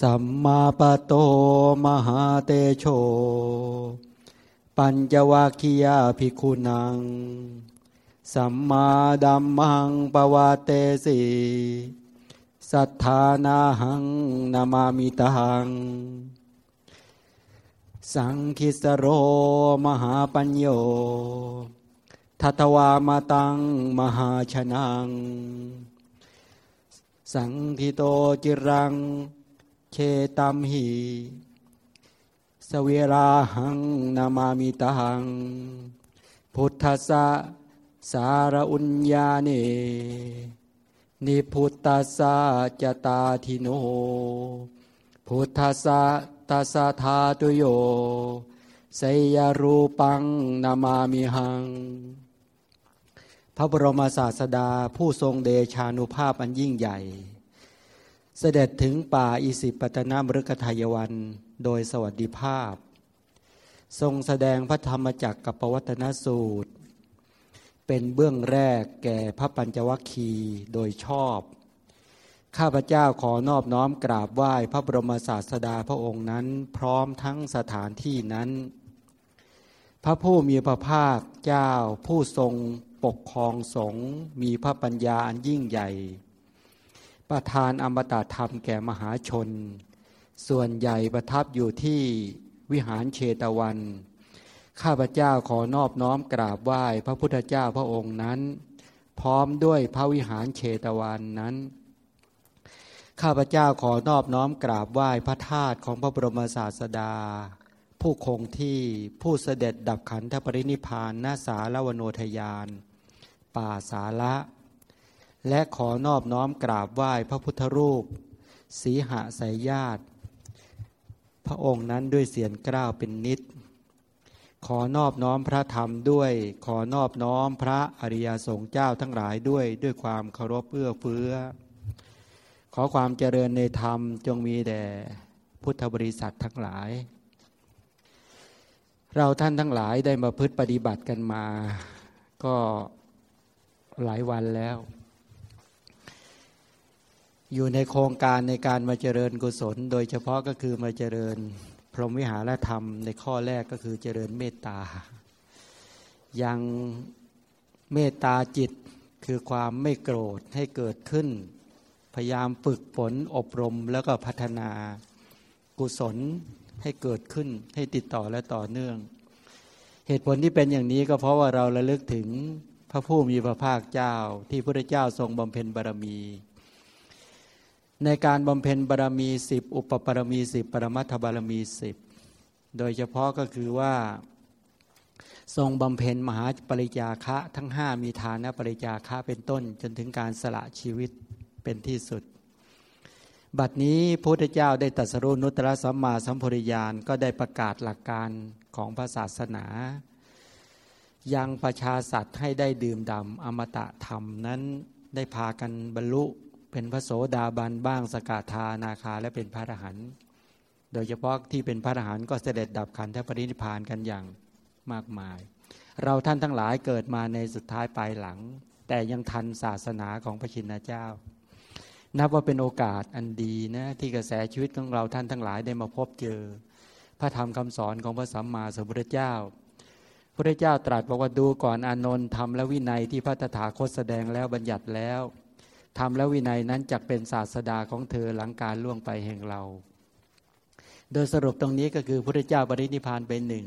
สัมมาปโตมหาเตโช ปัญจวัคคียาภิกขุนัง สัมมาดัมมังปวาเตสีสัทธานาหังนามามิตัง สังคิสโรมหาปัญโยทัตวามาตังมหาชนัง สังทิโตจิรัง เชตัมหีสเวราหังนามามิตหัง พุทธสะสารอุญญาเนนิพุทธสะจตาทิโน พุทธสะตัสธาตุโยสยรูปังนามามิหัง พระบรมศาสดาผู้ทรงเดชานุภาพอันยิ่งใหญ่ เสด็จถึงป่าอิสิปตนามฤคทายวันโดยสวัสดิภาพ ทรงแสดงพระธรรมจักรกับปวัตนสูตร เป็นเบื้องแรกแก่พระปัญจวัคคีโดยชอบ ข้าพเจ้าขอนอบน้อมกราบไหว้พระบรมศาสดาพระองค์นั้นพร้อมทั้งสถานที่นั้น พระผู้มีพระภาคเจ้าผู้ทรงปกครองสงมีพระปัญญาอันยิ่งใหญ่ ประทานอมตะธรรมแก่มหาชน ส่วนใหญ่ประทับอยู่ที่วิหารเชตวัน ข้าพเจ้าขอนอบน้อมกราบไหว้พระพุทธเจ้าพระองค์นั้น พร้อมด้วยพระวิหารเชตวันนั้น ข้าพเจ้าขอนอบน้อมกราบไหว้พระธาตุของพระบรมศาสดา ผู้คงที่ผู้เสด็จดับขันธปรินิพานนาสาลวโนทยาน ป่าสาละ และขอนอบน้อมกราบไหว้พระพุทธรูป สีหะสายญาติ พระองค์นั้นด้วยเสียงกล้าวเป็นนิด ขอนอบน้อมพระธรรมด้วย ขอนอบน้อมพระอริยสงฆ์เจ้าทั้งหลายด้วยด้วยความเคารพเอื้อเฟื้อ ขอความเจริญในธรรมจงมีแด่พุทธบริษัททั้งหลาย เราท่านทั้งหลายได้มาพึ่ปฏิบัติกันมา ก็หลายวันแล้ว อยู่ในโครงการในการมาเจริญกุศล โดยเฉพาะก็คือมาเจริญพรหมวิหารธรรม ในข้อแรกก็คือเจริญเมตตา ยังเมตตาจิตคือความไม่โกรธให้เกิดขึ้น พยายามฝึกฝนอบรมแล้วก็พัฒนากุศลให้เกิดขึ้นให้ติดต่อและต่อเนื่อง เหตุผลที่เป็นอย่างนี้ก็เพราะว่าเราระลึกถึงพระผู้มีพระภาคเจ้าที่พระเจ้าทรงบำเพ็ญบารมี ในการบำเพ็ญบารมีสิบอุปบารมีสิบปรมัตถบารมีสิบโดยเฉพาะก็คือว่า ทรงบำเพ็ญมหาปริยาคะทั้งห้ามีทานะปริยาคะเป็นต้น จนถึงการสละชีวิตเป็นที่สุด บัดนี้พระพุทธเจ้าได้ตรัสรู้นุตตรสัมมาสัมพุริยานก็ได้ประกาศหลักการของพระศาสนา ยังประชาสัตว์ให้ได้ดื่มด่ำอมตะธรรมนั้นได้พากันบรรลุ เป็นพระโสดาบันบ้างสกาธานาคาและเป็นพระอรหันต์โดยเฉพาะที่เป็นพระอรหันต์ก็เสด็จดับขันธปรินิพานกันอย่างมากมาย เราท่านทั้งหลายเกิดมาในสุดท้ายปลายหลัง แต่ยังทันศาสนาของพระชินเจ้า นับว่าเป็นโอกาสอันดีนะที่กระแสชีวิตของเราท่านทั้งหลายได้มาพบเจอ พระธรรมคำสอนของพระสัมมาสัมพุทธเจ้าพระเจ้าตรัสบอกว่าดูก่อนอานนท์ทำและวินัยที่พระตถาคตแสดงแล้วบัญญัติแล้ว ธรรมและวินัยนั้นจะเป็นศาสดาของเธอหลังการล่วงไปแห่งเรา โดยสรุปตรงนี้ก็คือพระเจ้าปรินิพานไปหนึ่ง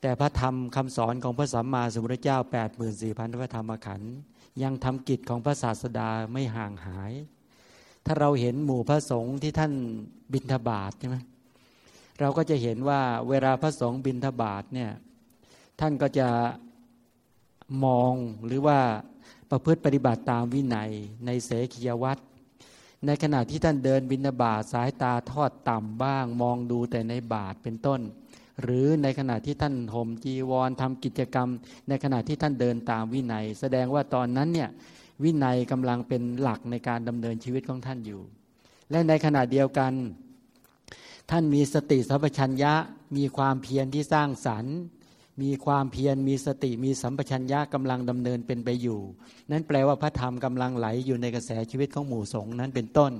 แต่พระธรรมคำสอนของพระสัมมาสัมพุทธเจ้า 8 4 0 0 0พระธรรมขันธ์ยังทำกิจของพระศาสดาไม่ห่างหาย ถ้าเราเห็นหมู่พระสงฆ์ที่ท่านบิณฑบาตใช่ไหมเราก็จะเห็นว่าเวลาพระสงฆ์บิณฑบาตเนี่ยท่านก็จะมองหรือว่า ประพฤติปฏิบัติตามวินัย ในเสขียวัตรในขณะที่ท่านเดินบินาบาตสายตาทอดต่ำบ้าง มองดูแต่ในบาทเป็นต้น หรือในขณะที่ท่านห่มจีวรทำกิจกรรม ในขณะที่ท่านเดินตามวินัย แสดงว่าตอนนั้นเนี่ยวินัยกำลังเป็นหลักในการดำเนินชีวิตของท่านอยู่ และในขณะเดียวกัน ท่านมีสติสัพพัญญะมีความเพียรที่สร้างสรรค์ มีความเพียรมีสติมีสัมปชัญญะกำลังดำเนินเป็นไปอยู่ นั่นแปลว่าพระธรรมกำลังไหลอยู่ในกระแสชีวิตของหมู่สงฆ์นั้นเป็นต้น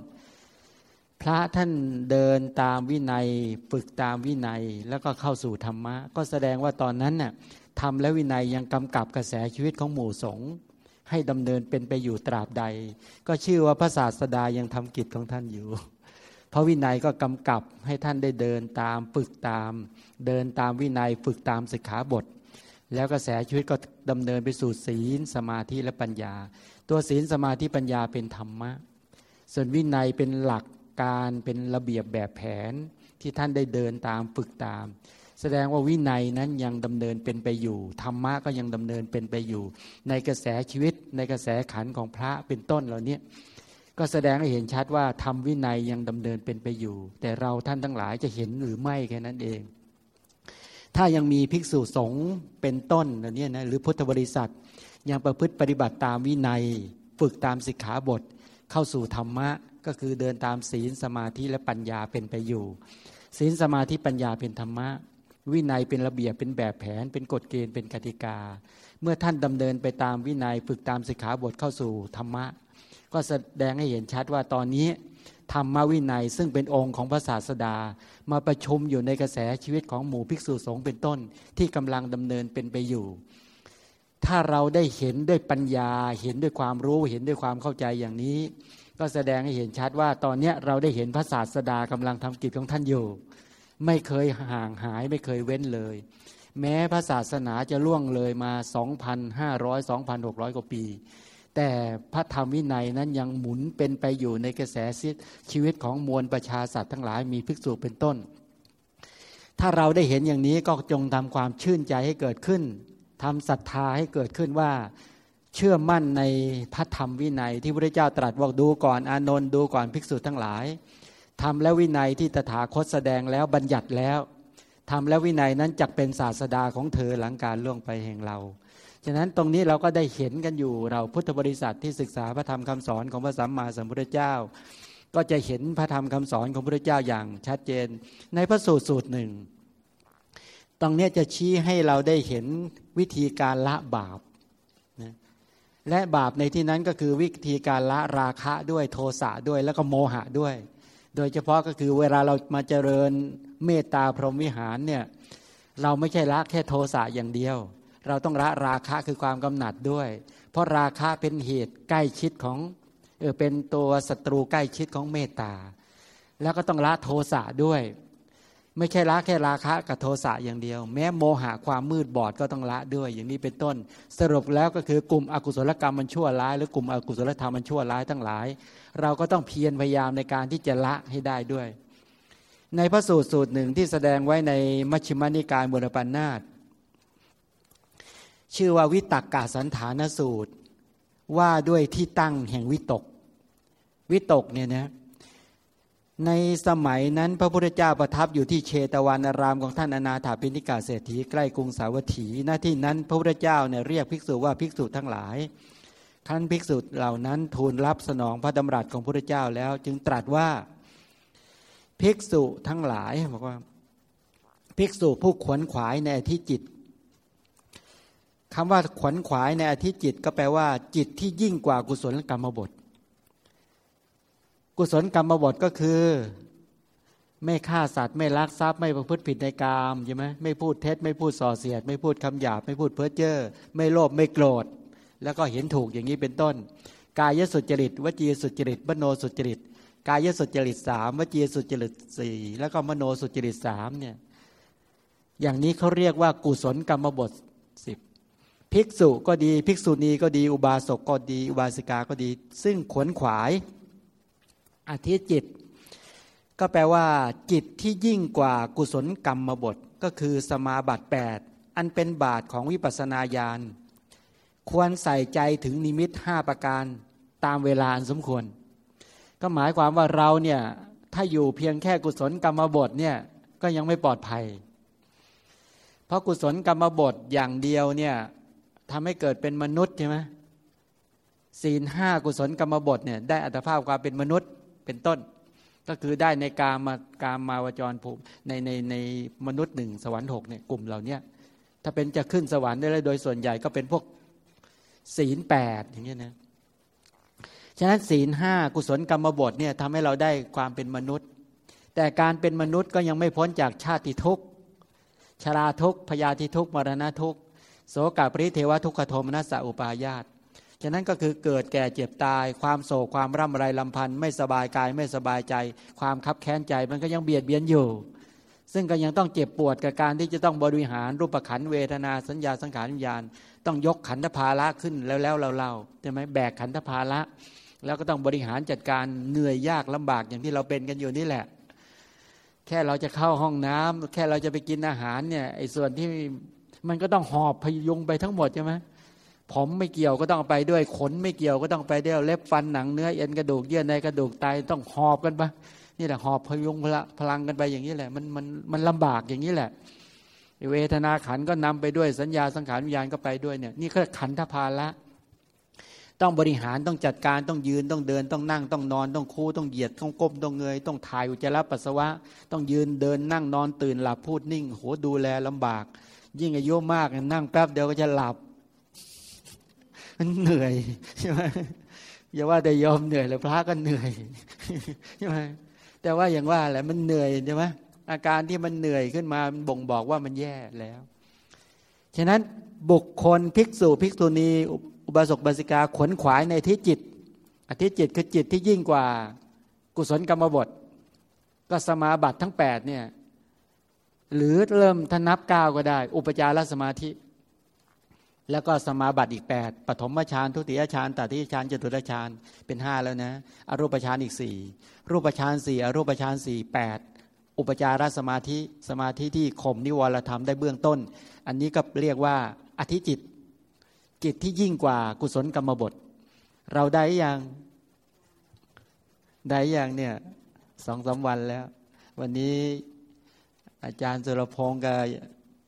พระท่านเดินตามวินัยฝึกตามวินัยแล้วก็เข้าสู่ธรรมะ ก็แสดงว่าตอนนั้นน่ะทำและวินัยยังกำกับกระแสชีวิตของหมู่สงฆ์ให้ดำเนินเป็นไปอยู่ตราบใด ก็ชื่อว่าพระศาสดายังทำกิจของท่านอยู่พระวินัยก็กำกับให้ท่านได้เดินตามฝึกตามเดินตามวินัยฝึกตามสิกขาบท แล้วกระแสชีวิตก็ดำเนินไปสู่ศีลสมาธิและปัญญา ตัวศีลสมาธิปัญญาเป็นธรรมะ ส่วนวินัยเป็นหลักการเป็นระเบียบแบบแผนที่ท่านได้เดินตามฝึกตาม แสดงว่าวินัยนั้นยังดำเนินเป็นไปอยู่ธรรมะก็ยังดำเนินเป็นไปอยู่ ในกระแสชีวิต ในกระแสขันของพระเป็นต้นเหล่านี้ก็แสดงให้เห็นชัดว่าทำวินัยยังดำเนินเป็นไปอยู่ แต่เราท่านทั้งหลายจะเห็นหรือไม่แค่นั้นเอง ถ้ายังมีภิกษุสงฆ์เป็นต้นเนี่ยนะหรือพุทธบริษัท ยังประพฤติปฏิบัติตามวินัย ฝึกตามสิกขาบท เข้าสู่ธรรมะ ก็คือเดินตามศีลสมาธิและปัญญาเป็นไปอยู่ ศีลสมาธิปัญญาเป็นธรรมะ วินัยเป็นระเบียบเป็นแบบแผน เป็นกฎเกณฑ์เป็นกติกา เมื่อท่านดำเนินไปตามวินัย ฝึกตามสิกขาบทเข้าสู่ธรรมะ ก็แสดงให้เห็นชัดว่าตอนนี้ ธรรมวินัย ซึ่งเป็นองค์ของพระศาสดา มาประชุมอยู่ในกระแสชีวิตของหมู่ภิกษุสงฆ์เป็นต้นที่กำลังดำเนินเป็นไปอยู่ ถ้าเราได้เห็นด้วยปัญญา เห็นด้วยความรู้เห็นด้วยความเข้าใจอย่างนี้ ก็แสดงให้เห็นชัดว่าตอนนี้เราได้เห็นพระศาสดากำลังทำกิจของท่านอยู่ ไม่เคยห่างหายไม่เคยเว้นเลย แม้พระศาสนาจะล่วงเลยมา 2,500 2,600 กว่าปี แต่พระธรรมวินัยนั้นยังหมุนเป็นไปอยู่ในกระแสชีวิตของมวลประชาสัตว์ทั้งหลายมีภิกษุเป็นต้น ถ้าเราได้เห็นอย่างนี้ก็จงทำความชื่นใจให้เกิดขึ้นทำศรัทธาให้เกิดขึ้นว่าเชื่อมั่นในพระธรรมวินัยที่พระเจ้าตรัสว่าดูก่อนอานนท์ดูก่อนภิกษุทั้งหลายทำแล้ววินัยที่ตถาคตแสดงแล้วบัญญัติแล้วทำแล้ววินัยนั้นจักเป็นศาสดาของเธอหลังการล่วงไปแห่งเรา ฉะนั้นตรงนี้เราก็ได้เห็นกันอยู่เราพุทธบริษัทที่ศึกษาพระธรรมคำสอนของพระสัมมาสัมพุทธเจ้า ก็จะเห็นพระธรรมคำสอนของพระเจ้าอย่างชัดเจน ในพระสูตรสูตรหนึ่ง ตรงนี้จะชี้ให้เราได้เห็นวิธีการละบาปนะและบาปในที่นั้นก็คือวิธีการละราคะด้วยโทสะด้วยแล้วก็โมหะด้วย โดยเฉพาะก็คือเวลาเรามาเจริญเมตตาพรหมวิหารเนี่ยเราไม่ใช่ละแค่โทสะอย่างเดียว เราต้องละราคะคือความกำหนัดด้วย เพราะราคะเป็นเหตุใกล้ชิดของเออเป็นตัวศัตรูใกล้ชิดของเมตตา แล้วก็ต้องละโทสะด้วย ไม่ใช่ละแค่ราคะกับโทสะอย่างเดียว แม้โมหะความมืดบอดก็ต้องละด้วย อย่างนี้เป็นต้น สรุปแล้วก็คือกลุ่มอกุศลกรรมมันชั่วร้าย หรือกลุ่มอกุศลธรรมมันชั่วร้ายทั้งหลาย เราก็ต้องเพียรพยายามในการที่จะละให้ได้ด้วย ในพระสูตรสูตรหนึ่งที่แสดงไว้ในมัชฌิมานิกายมุรปันนาต ชื่อว่าวิตักกาสันฐานสูตร ว่าด้วยที่ตั้งแห่งวิตก วิตกเนี่ยนะในสมัยนั้นพระพุทธเจ้าประทับอยู่ที่เชตวันารามของท่านอนาถาปิณิกาเศรษฐีใกล้กรุงสาวัตถีหน้าที่นั้นพระพุทธเจ้าเนี่ยเรียกภิกษุว่าภิกษุทั้งหลายท่านภิกษุเหล่านั้นทูลรับสนองพระดำรัสของพระพุทธเจ้าแล้ว จึงตรัสว่าภิกษุทั้งหลายบอกว่า ภิกษุผู้ขวนขวายในที่จิต คำว่าขวนขวายในอธิจิตก็แปลว่า จิตที่ยิ่งกว่ากุศลกรรมบท กุศลกรรมบทก็คือ ไม่ฆ่าสัตว์ไม่ลักทรัพย์ไม่ประพฤติผิดในกามใช่ไหมไม่พูดเท็จไม่พูดส่อเสียด ไม่พูดคำหยาบไม่พูดเพ้อเจ้อไม่โลภไม่โกรธ แล้วก็เห็นถูกอย่างนี้เป็นต้น กายสุจริตวจีสุจริตมโนสุจริต กายสุจริตสามวจีสุจริตสี่แล้วก็มโนสุจริตสามเนี่ยอย่างนี้เขาเรียกว่ากุศลกรรมบทสิบ ภิกษุก็ดี ภิกษุณีก็ดี อุบาสกก็ดี อุบาสิกาก็ดี ซึ่งขวนขวายอธิจิต ก็แปลว่า จิตที่ยิ่งกว่ากุศลกรรมบทก็คือสมาบัติ 8 อันเป็นบาทของวิปัสนาญาณควรใส่ใจถึงนิมิตห้าประการตามเวลาอันสมควร ก็หมายความว่าเราเนี่ยถ้าอยู่เพียงแค่กุศลกรรมบทเนี่ยก็ยังไม่ปลอดภัย เพราะกุศลกรรมบทอย่างเดียวเนี่ย ทำให้เกิดเป็นมนุษย์ใช่ไหมศีลห้ากุศลกรรมบทเนี่ยได้อัตภาพความเป็นมนุษย์เป็นต้น ก็คือได้ในกามากามาวจรภูมิในในในมนุษย์หนึ่งสวรรค์หกเนี่ยกลุ่มเหล่านี้ถ้าเป็นจะขึ้นสวรรค์ได้เลยโดยส่วนใหญ่ก็เป็นพวกศีลแปดอย่างเงี้ยนะฉะนั้นศีลห้ากุศลกรรมบทเนี่ยทำให้เราได้ความเป็นมนุษย์ แต่การเป็นมนุษย์ก็ยังไม่พ้นจากชาติทุกข์ชราทุกข์พยาธิทุกข์มรณะทุกข์ โสกปริเทวทุกขโทมนัสสะอุปายาตฉะนั้นก็คือเกิดแก่เจ็บตาย ความโศกความร่ำไรลำพันธ์ไม่สบายกายไม่สบายใจ ความคับแค้นใจมันก็ยังเบียดเบียนอยู่ ซึ่งก็ยังต้องเจ็บปวดกับการที่จะต้องบริหารรูปขันเวทนาสัญญาสังขารวิญญาณ ต้องยกขันธภาระขึ้นแล้วแล้วเราเราใช่ไหมแบกขันธภาระแล้วก็ต้องบริหารจัดการเหนื่อยยากลำบากอย่างที่เราเป็นกันอยู่นี่แหละ แค่เราจะเข้าห้องน้ำแค่เราจะไปกินอาหารเนี่ยไอ้ส่วนที่ มันก็ต้องหอบพยุงไปทั้งหมดใช่ไหมผมไม่เกี่ยวก็ต้องไปด้วย ขนไม่เกี่ยวก็ต้องไปด้วยเล็บฟันหนังเนื้อเอ็นกระดูกเยื่อในกระดูกไตต้องหอบกันปะนี่แหละหอบพยุงพลังกันไปอย่างนี้แหละ มันมันมันลำบากอย่างนี้แหละเวทนาขันก็นำไปด้วยสัญญาสังขารวิญญาณก็ไปด้วยเนี่ยนี่ก็ขันธพาละต้องบริหารต้องจัดการต้องยืนต้องเดินต้องนั่งต้องนอนต้องคู่ต้องเหยียดต้องก้มต้องเงย ต้องถ่ายอุจจาระปัสสาวะ ต้องยืนเดินนั่งนอนตื่นหลับพูดนิ่งโหดูแลลำบาก ยิ่งอายุมากนั่งแป๊บเดียวก็จะหลับ มันเหนื่อยใช่ไหมอย่าว่าแต่ยอมเหนื่อยเลยพระก็เหนื่อยใช่ไหมแต่ว่าอย่างว่าแหละมันเหนื่อยใช่ไหมอาการที่มันเหนื่อยขึ้นมามันบ่งบอกว่ามันแย่แล้วฉะนั้นบุคคลภิกษุภิกษุณีอุบาสกบาสิกาขวนขวายในที่จิตอธิจิตคือจิตที่ยิ่งกว่า กุศลกรรมบท ก็สมาบัติทั้ง8เนี่ย หรือเริ่มทนับเก้าก็ได้ อุปจารสมาธิ แล้วก็สมาบัติอีก 8ปฐมฌานทุติยฌานตติยฌานจตุตฌานเป็น 5 แล้วนะอรูปฌานอีก 4 รูปฌาน4อรูปฌาน4 8 อุปจารสมาธิสมาธิที่ข่มนิวรธรรมได้เบื้องต้น อันนี้ก็เรียกว่าอธิจิต จิตที่ยิ่งกว่ากุศลกรรมบท เราได้อยังได้อยังเนี่ยสองสาวันแล้ว วันนี้ อาจารย์สุรพงศ์กับ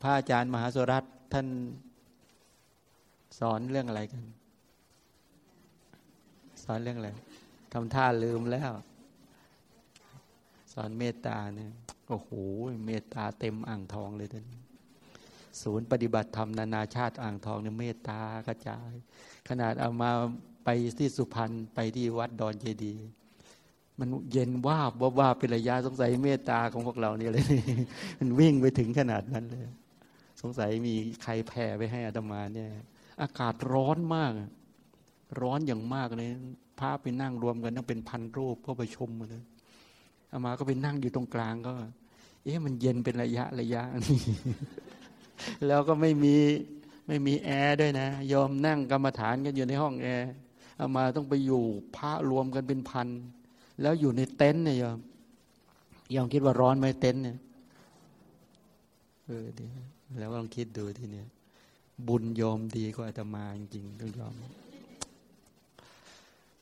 พระอาจารย์มหาสุรัตท่านสอนเรื่องอะไรกัน สอนเรื่องอะไรทำท่าลืมแล้ว สอนเมตตาเนี่ยโอ้โหเมตตาเต็มอ่างทองเลยท่านศูนย์ปฏิบัติธรรมนานาชาติอ่างทองเนี่ยเมตตากระจาย ขนาดเอามาไปที่สุพรรณไปที่วัดดอนเจดีย์ มันเย็นว่าบว่าเป็นระยะสงสัยเมตตาของพวกเราเนี่ยเลย มันวิ่งไปถึงขนาดนั้นเลย สงสัยมีใครแผ่ไปให้อาตมาเนี่ย อากาศร้อนมาก ร้อนอย่างมากเลยพระไปนั่งรวมกันนั่งเป็นพันรูปเพื่อประชุมเลยอามาก็ไปนั่งอยู่ตรงกลางก็ เอ๊ะมันเย็นเป็นระยะระยะนี่แล้วก็ไม่มีไม่มีแอร์ด้วยนะยอมนั่งกรรมฐานกันอยู่ในห้องแอร์อามาต้องไปอยู่พระรวมกันเป็นพัน แล้วอยู่ในเต็นท์เนี่ยยอมยอมคิดว่าร้อนไหมเต็นท์เนี่ยเออดีแล้วลองคิดดูทีเนี้ยบุญยอมดีกว่าอาตมาจริงๆต้องยอม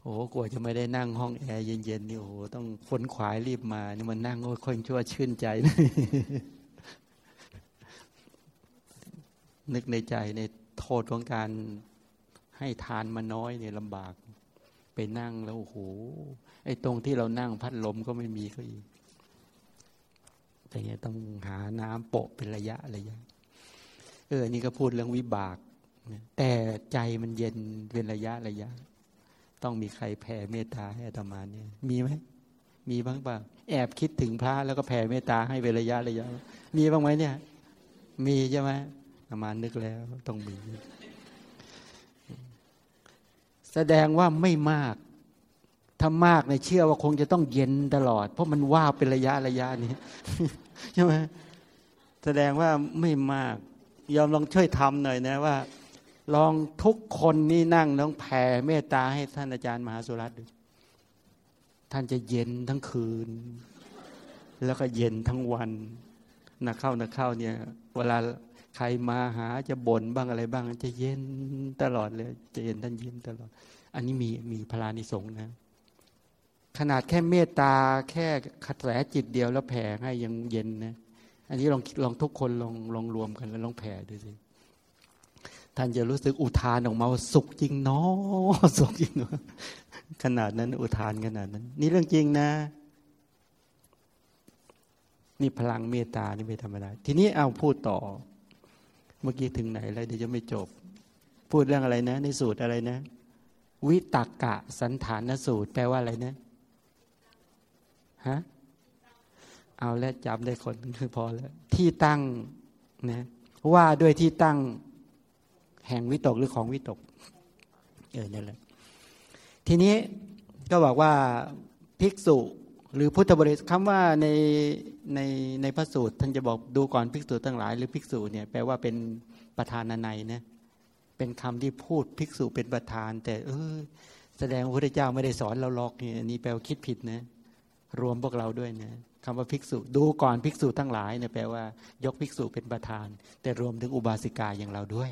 โอ้กลัวจะไม่ได้นั่งห้องแอร์เย็นๆนี่โอ้โหต้องขนขวายรีบมานี่มันนั่งโอ้คนชั่วชื่นใจ นึกในใจในโทษของการให้ทานมาน้อยเนี่ยลำบาก ไปนั่งแล้วโอ้โห ไอ้ตรงที่เรานั่งพัดลมก็ไม่มีก็อีกแต่เงี้ยต้องหาน้ำโปะเป็นระยะระยะ เออ นี่ก็พูดเรื่องวิบาก แต่ใจมันเย็นเป็นระยะระยะ ต้องมีใครแผ่เมตตาให้อาตมาเนี่ยมีไหมมีบ้างป่าแอบคิดถึงพระแล้วก็แผ่เมตตาให้เป็นระยะระยะ มีบ้างไหมเนี่ย มีใช่ไหมอามานึกแล้วต้องมี แสดงว่าไม่มาก ถ้ามากในเชื่อว่าคงจะต้องเย็นตลอด เพราะมันว่าเป็นระยะระยะนี้ใช่ไหมแสดงว่าไม่มาก ยอมลองช่วยทำหน่อยนะว่า ลองทุกคนนี่นั่งต้องแผ่เมตตาให้ท่านอาจารย์มหาสุรัตน์ดูท่านจะเย็นทั้งคืน แล้วก็เย็นทั้งวันนักเข้านักเข้าเนี่ย เวลาใครมาหาจะบ่นบ้างอะไรบ้าง จะเย็นตลอดเลย จะเย็นท่านเย็นตลอด อันนี้มีมีพลานิสงนะ ขนาดแค่เมตตาแค่ขัดแสจิตเดียวแล้วแผ่ให้ยังเย็นนะ อันนี้ลองลองทุกคนลองลองรวมกันแล้วลองแผ่ดูสิท่านจะรู้สึกอุทานออกมาว่าสุขจริงเนาะสุขจริงเนาะขนาดนั้น อุทานขนาดนั้น นี่เรื่องจริงนะ นี่พลังเมตตานี่ไม่ธรรมดาทีนี้เอาพูดต่อ เมื่อกี้ถึงไหนแล้วเดี๋ยวจะไม่จบ พูดเรื่องอะไรนะ ในสูตรอะไรนะ วิตกกะสันฐานสูตรแปลว่าอะไรนะ ฮะเอาแล้วจำได้คนคือพอแล้ว ที่ตั้งนะว่าด้วยที่ตั้งแห่งวิตกหรือของวิตก เออนั่นแหละ ทีนี้ก็บอกว่าภิกษุหรือพุทธบริษัทคำว่าในในในพระสูตร ท่านจะบอกดูก่อนภิกษุทั้งหลาย หรือภิกษุเนี่ยแปลว่าเป็นประธานในนะเป็นคำที่พูดภิกษุเป็นประธาน แต่ เออแสดงพระพุทธเจ้าไม่ได้สอนเราหรอกนี่อันนี้แปลว่าคิดผิดนะ รวมพวกเราด้วยนะคำว่าภิกษุดูก่อนภิกษุทั้งหลายเนี่ยแปลว่า ยกภิกษุเป็นประธาน แต่รวมถึงอุบาสิกาอย่างเราด้วย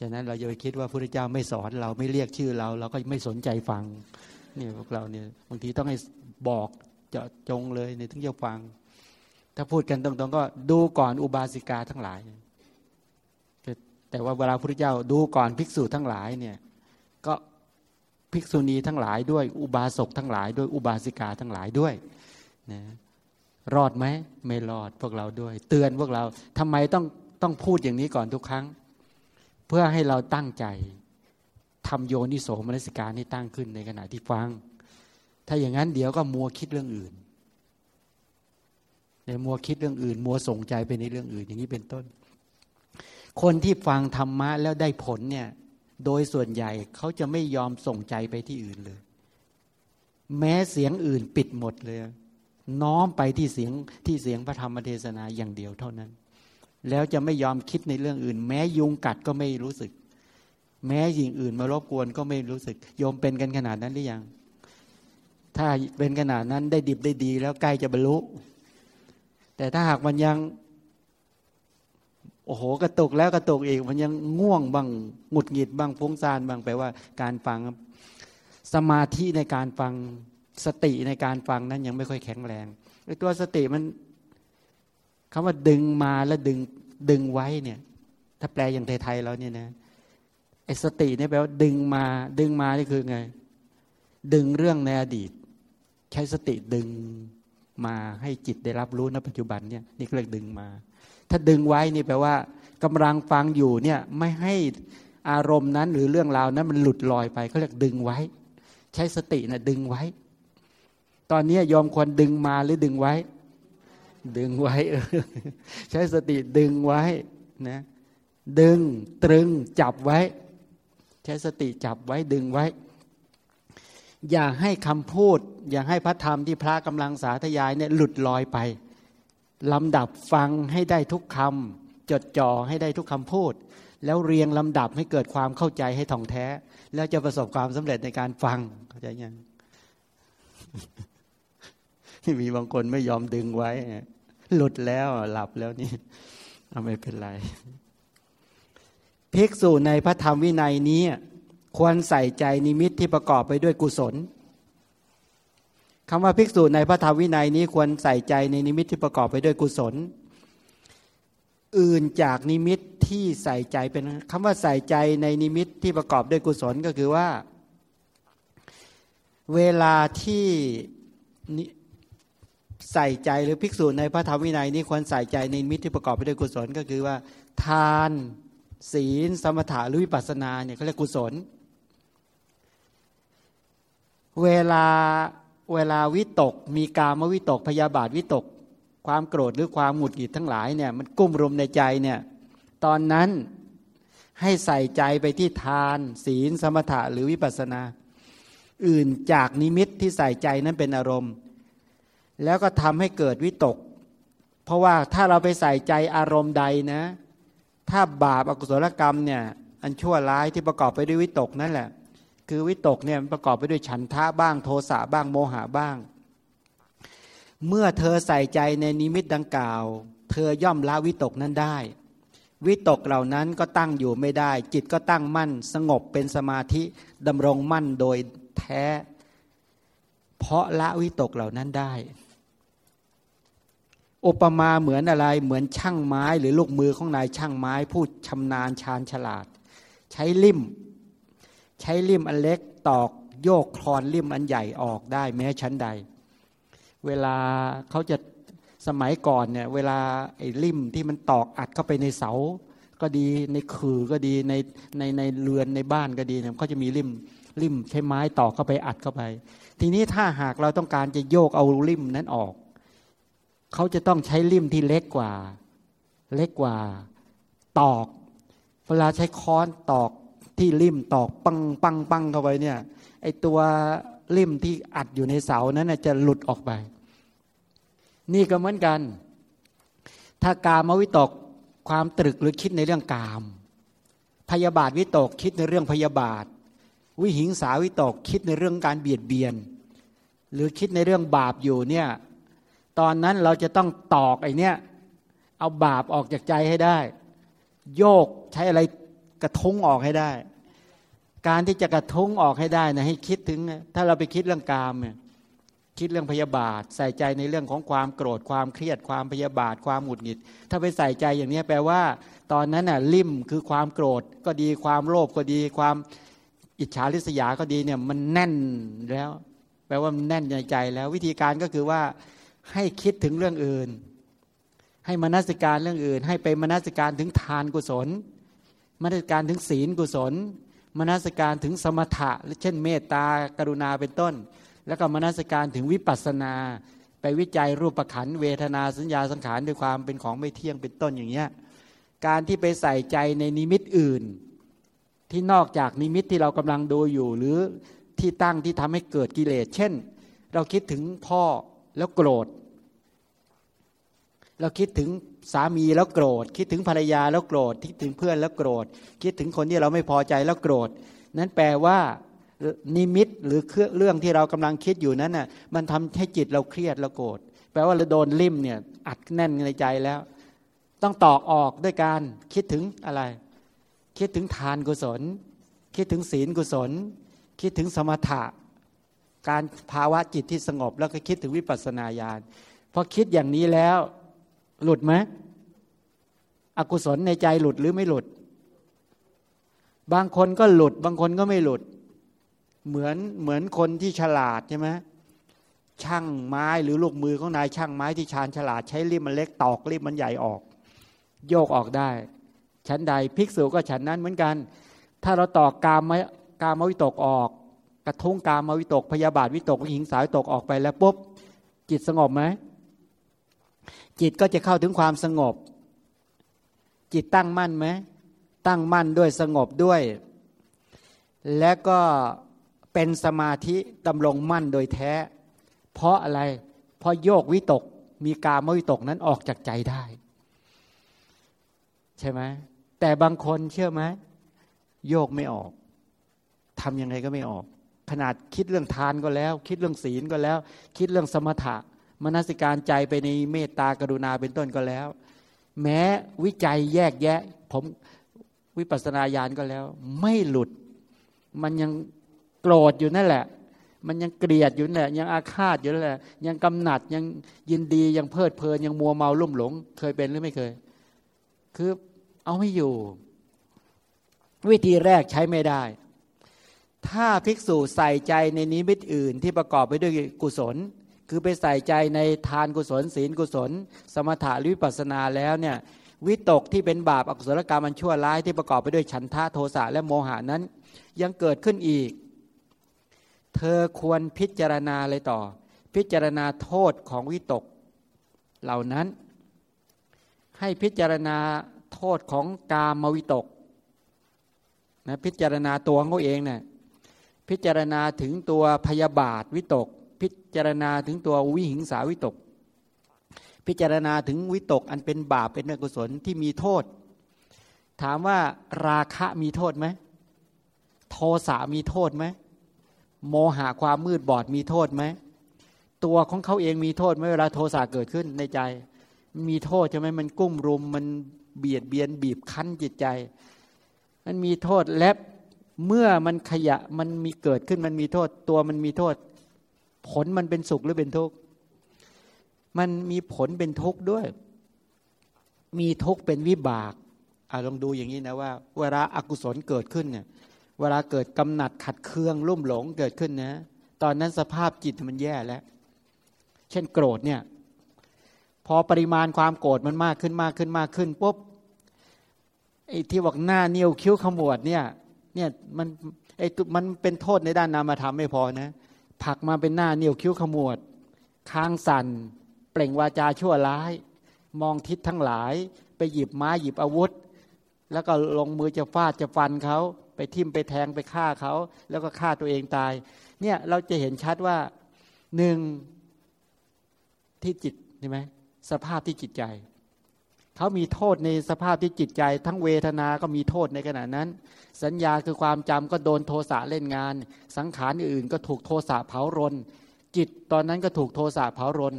ฉะนั้นเราจะไปคิดว่าพระพุทธเจ้าไม่สอนเราไม่เรียกชื่อเรา เราก็ไม่สนใจฟังนี่พวกเราเนี่ยบางทีต้องให้บอกจะจงเลยในถึงจะฟัง ถ้าพูดกันตรงๆก็ดูก่อนอุบาสิกาทั้งหลาย แต่ว่าเวลาพระพุทธเจ้าดูก่อนภิกษุทั้งหลายเนี่ยก็ ภิกษุณีทั้งหลายด้วย อุบาสกทั้งหลายด้วยอุบาสิกาทั้งหลายด้วยนะรอดไหมไม่รอดพวกเราด้วย เตือนพวกเราทำไมต้องต้องพูดอย่างนี้ก่อนทุกครั้ง เพื่อให้เราตั้งใจทำโยนิโสมนสิการนี่ตั้งขึ้นในขณะที่ฟัง ถ้าอย่างนั้นเดี๋ยวก็มัวคิดเรื่องอื่นในมัวคิดเรื่องอื่น มัวส่งใจไปในเรื่องอื่น อย่างนี้เป็นต้น คนที่ฟังธรรมะแล้วได้ผลเนี่ย โดยส่วนใหญ่เขาจะไม่ยอมส่งใจไปที่อื่นเลย แม้เสียงอื่นปิดหมดเลย น้อมไปที่เสียงที่เสียงพระธรรมเทศนาอย่างเดียวเท่านั้น แล้วจะไม่ยอมคิดในเรื่องอื่น แม้ยุงกัดก็ไม่รู้สึก แม้ยิงอื่นมารบกวนก็ไม่รู้สึกโยมเป็นกันขนาดนั้นหรือยัง ถ้าเป็นขนาดนั้นได้ดิบได้ดีแล้วใกล้จะบรรลุแต่ถ้าหากมันยัง โอ้โหกระตุกแล้วกระตุกอีก มันยังง่วงบ้างหงุดหงิดบ้างฟุ้งซ่านบ้างแปลว่าการฟังสมาธิในการฟังสติในการฟังนั้นยังไม่ค่อยแข็งแรงไอ้ตัวสติมันคำว่าดึงมาแล้วดึงดึงไว้เนี่ย ถ้าแปลอย่างไทยๆเราเนี่ยนะไอ้สติเนี่ยแปลว่าดึงมา ดึงมานี่คือไง ดึงเรื่องในอดีต ใช้สติดึงมาให้จิตได้รับรู้ในปัจจุบันเนี่ยนี่เรียกดึงมา ถ้าดึงไว้นี่แปลว่ากำลังฟังอยู่เนี่ยไม่ให้อารมณ์นั้นหรือเรื่องราวนั้นมันหลุดลอยไปเขาเรียกดึงไว้ ใช้สตินะดึงไว้ ตอนนี้ยอมควรดึงมาหรือดึงไว้ ดึงไว้ใช้สติดึงไว้นะดึงตรึงจับไว้ ใช้สติจับไว้ดึงไว้ อย่าให้คำพูด อย่าให้พระธรรมที่พระกำลังสาธยายเนี่ยหลุดลอยไป ลำดับฟังให้ได้ทุกคำจดจ่อให้ได้ทุกคำพูด แล้วเรียงลำดับให้เกิดความเข้าใจให้ท่องแท้ แล้วจะประสบความสำเร็จในการฟังเข้าใจยังมีบางคนไม่ยอมดึงไว้ หลุดแล้วหลับแล้วนี่เอาไม่เป็นไรภิกษุในพระธรรมวินัยนี้ ควรใส่ใจนิมิตที่ประกอบไปด้วยกุศล คำว่าภิกษุในพระธรรมวินัยนี้ควรใส่ใจในนิมิตที่ประกอบไปด้วยกุศล อื่นจากนิมิตที่ใส่ใจเป็นคำว่าใส่ใจในนิมิตที่ประกอบด้วยกุศลก็คือว่า เวลาที่ใส่ใจหรือภิกษุในพระธรรมวินัยนี้ควรใส่ใจในนิมิตที่ประกอบไปด้วยกุศลก็คือว่า ทาน ศีล สมถะหรือวิปัสสนาเนี่ยเขาเรียกกุศล เวลา เวลาวิตก มีกามวิตกพยาบาทวิตก ความโกรธหรือความหงุดหงิดทั้งหลายเนี่ยมันกุ้มรุมในใจเนี่ยตอนนั้นให้ใส่ใจไปที่ทาน ศีลสมถะหรือวิปัสสนา อื่นจากนิมิตที่ใส่ใจนั้นเป็นอารมณ์ แล้วก็ทำให้เกิดวิตก เพราะว่าถ้าเราไปใส่ใจอารมณ์ใดนะ ถ้าบาปอกุศลกรรมเนี่ยอันชั่วร้ายที่ประกอบไปด้วยวิตกนั่นแหละ คือวิตกเนี่ยประกอบไปด้วยฉันทะบ้างโทสะบ้างโมหะบ้าง เมื่อเธอใส่ใจในนิมิตดังกล่าว เธอย่อมละวิตกนั้นได้ วิตกเหล่านั้นก็ตั้งอยู่ไม่ได้ จิตก็ตั้งมั่น สงบเป็นสมาธิดำรงมั่นโดยแท้ เพราะละวิตกเหล่านั้นได้ อุปมาเหมือนอะไรเหมือนช่างไม้หรือลูกมือของนายช่างไม้ผู้ชำนาญชาญฉลาด ใช้ลิ่ม ใช้ลิ่มอันเล็กตอกโยกคลอนลิ่มอันใหญ่ออกได้แม้ชั้นใด เวลาเขาจะสมัยก่อนเนี่ยเวลาไอ้ลิ่มที่มันตอกอัดเข้าไปในเสา ก็ดีในคือก็ดีในในในเรือนในบ้านก็ดีเนี่ยเขาจะมีลิ่มลิ่มใช้ไม้ตอกเข้าไปอัดเข้าไป ทีนี้ถ้าหากเราต้องการจะโยกเอาลิ่มนั้นออกเขาจะต้องใช้ลิ่มที่เล็กกว่า เล็กกว่า ตอก เวลาใช้ค้อนตอก ที่ลิ่มตอกปังปังปังเข้าไปเนี่ยไอตัวลิ่มที่อัดอยู่ในเสานั้นจะหลุดออกไป นี่ก็เหมือนกัน ถ้ากามวิตกความตรึกหรือคิดในเรื่องกาม พยาบาทวิตกคิดในเรื่องพยาบาท วิหิงสาวิตกคิดในเรื่องการเบียดเบียน หรือคิดในเรื่องบาปอยู่เนี่ยตอนนั้นเราจะต้องตอกไอเนี้ยเอาบาปออกจากใจให้ได้ โยกใช้อะไร กระทุ้งออกให้ได้ การที่จะกระทุ้งออกให้ได้นะให้คิดถึง ถ้าเราไปคิดเรื่องกามเนี่ยคิดเรื่องพยาบาท ใส่ใจในเรื่องของความโกรธความเครียดความพยาบาทความหงุดหงิด ถ้าไปใส่ใจอย่างนี้แปลว่า ตอนนั้นน่ะลิ่มคือความโกรธก็ดีความโลภก็ดีความอิจฉาริษยาก็ดีเนี่ยมันแน่นแล้ว แปลว่ามันแน่นในใจแล้ว วิธีการก็คือว่าให้คิดถึงเรื่องอื่น ให้มนสิการเรื่องอื่น ให้ไปมนสิการถึงทานกุศล มนสการถึงศีลกุศล มนสการถึงสมถะเช่นเมตตากรุณาเป็นต้น แล้วก็มนสการถึงวิปัสนา ไปวิจัยรูปขันเวทนาสัญญาสังขารด้วยความเป็นของไม่เที่ยงเป็นต้นอย่างเงี้ยการที่ไปใส่ใจในนิมิตอื่น ที่นอกจากนิมิตที่เรากำลังดูอยู่ หรือที่ตั้งที่ทำให้เกิดกิเลส เช่น เราคิดถึงพ่อแล้วโกรธ เราคิดถึง สามีแล้วโกรธ คิดถึงภรรยาแล้วโกรธ คิดถึงเพื่อนแล้วโกรธ คิดถึงคนที่เราไม่พอใจแล้วโกรธ นั้นแปลว่านิมิตหรือเรื่องที่เรากำลังคิดอยู่นั้นน่ะมันทำให้จิตเราเครียดเราโกรธแปลว่าเราโดนลิ่มเนี่ยอัดแน่นในใจแล้ว ต้องตอกออกด้วยการคิดถึงอะไร คิดถึงทานกุศล คิดถึงศีลกุศล คิดถึงสมถะ การภาวะจิตที่สงบแล้วก็คิดถึงวิปัสสนาญาณพอคิดอย่างนี้แล้ว หลุดไหมอกุศลในใจหลุดหรือไม่หลุด บางคนก็หลุด บางคนก็ไม่หลุด เหมือนเหมือนคนที่ฉลาดใช่ไหมช่างไม้หรือลูกมือของนายช่างไม้ที่ชาญฉลาดใช้ริมมันเล็กตอกริมมันใหญ่ออก โยกออกได้ ชั้นใดภิกษุก็ฉันนั้นเหมือนกัน ถ้าเราตอกกามกามวิตกออก กระทุ้งกามวิตกพยาบาทวิตกหญิงสายตกออกไปแล้วปุ๊บจิตสงบไหม จิตก็จะเข้าถึงความสงบ จิตตั้งมั่นไหมตั้งมั่นด้วยสงบด้วย และก็เป็นสมาธิดำรงมั่นโดยแท้ เพราะอะไร เพราะโยกวิตกมีกามวิตกนั้นออกจากใจได้ ใช่ไหมแต่บางคนเชื่อไหมโยกไม่ออกทำยังไงก็ไม่ออก ขนาดคิดเรื่องทานก็แล้ว คิดเรื่องศีลก็แล้ว คิดเรื่องสมถะ มนสิการใจไปในเมตตากรุณาเป็นต้นก็แล้ว แม้วิจัยแยกแยะ ผมวิปัสสนาญาณก็แล้ว ไม่หลุด มันยังโกรธอยู่นั่นแหละ มันยังเกลียดอยู่นั่นแหละ ยังอาฆาตอยู่นั่นแหละ ยังกำหนัดยังยินดียังเพลิดเพลินยังมัวเมาลุ่มหลง เคยเป็นหรือไม่เคย คือเอาไม่อยู่ วิธีแรกใช้ไม่ได้ ถ้าภิกษุใส่ใจในนิมิตอื่นที่ประกอบไปด้วยกุศล คือไปใส่ใจในทานกุศลศีลกุศล สมถะวิปัสนาแล้วเนี่ยวิตกที่เป็นบาปอกุศลกรรมมันชั่วร้ายที่ประกอบไปด้วยฉันทะโทสะและโมหานั้น ยังเกิดขึ้นอีก เธอควรพิจารณาเลยต่อ พิจารณาโทษของวิตก เหล่านั้น ให้พิจารณาโทษของกามวิตกนะพิจารณาตัวเขาเองเนะี่ยพิจารณาถึงตัวพยาบาทวิตก พิจารณาถึงตัววิหิงสาวิตก พิจารณาถึงวิตกอันเป็นบาปเป็นอกุศลที่มีโทษ ถามว่าราคะมีโทษไหมโทสะมีโทษไหมโมหะความมืดบอดมีโทษไหมตัวของเขาเองมีโทษไหมเวลาโทสะเกิดขึ้นในใจ มีโทษใช่ไหมมันกุ้มรุมมันเบียดเบียนบีบคั้นจิตใจ มันมีโทษและเมื่อมันขยะมันมีเกิดขึ้นมันมีโทษ ตัวมันมีโทษ ผลมันเป็นสุขหรือเป็นทุกข์มันมีผลเป็นทุกข์ด้วย มีทุกข์เป็นวิบากอ่าลองดูอย่างนี้นะว่า เวลาอากุศลเกิดขึ้นเนี่ยเวลาเกิดกำหนัดขัดเคืองรุ่มหลงเกิดขึ้นนะ ตอนนั้นสภาพจิตมันแย่แล้ว เช่นโกรธเนี่ย พอปริมาณความโกรธมันมากขึ้นมากขึ้นมากขึ้นปุ๊บไอ้ที่บอกหน้าเนียวคิ้วขมวดเนี่ย เนี่ยมันไอ้มันเป็นโทษในด้านนามธรรมไม่พอนะ ผักมาเป็นหน้าเหนียวคิ้วขมวด ค้างสันเปล่งวาจาชั่วร้าย มองทิศทั้งหลาย ไปหยิบไม้หยิบอาวุธ แล้วก็ลงมือจะฟาดจะฟันเขาไปทิ่มไปแทงไปฆ่าเขา แล้วก็ฆ่าตัวเองตาย เนี่ยเราจะเห็นชัดว่าหนึ่งที่จิตใช่ไหมสภาพที่จิตใจ เขามีโทษในสภาพที่จิตใจ ทั้งเวทนา ก็มีโทษในขณะนั้น สัญญาคือความจำก็โดนโทสะเล่นงาน สังขารอื่นก็ถูกโทสะเผารน จิตตอนนั้นก็ถูกโทสะเผารน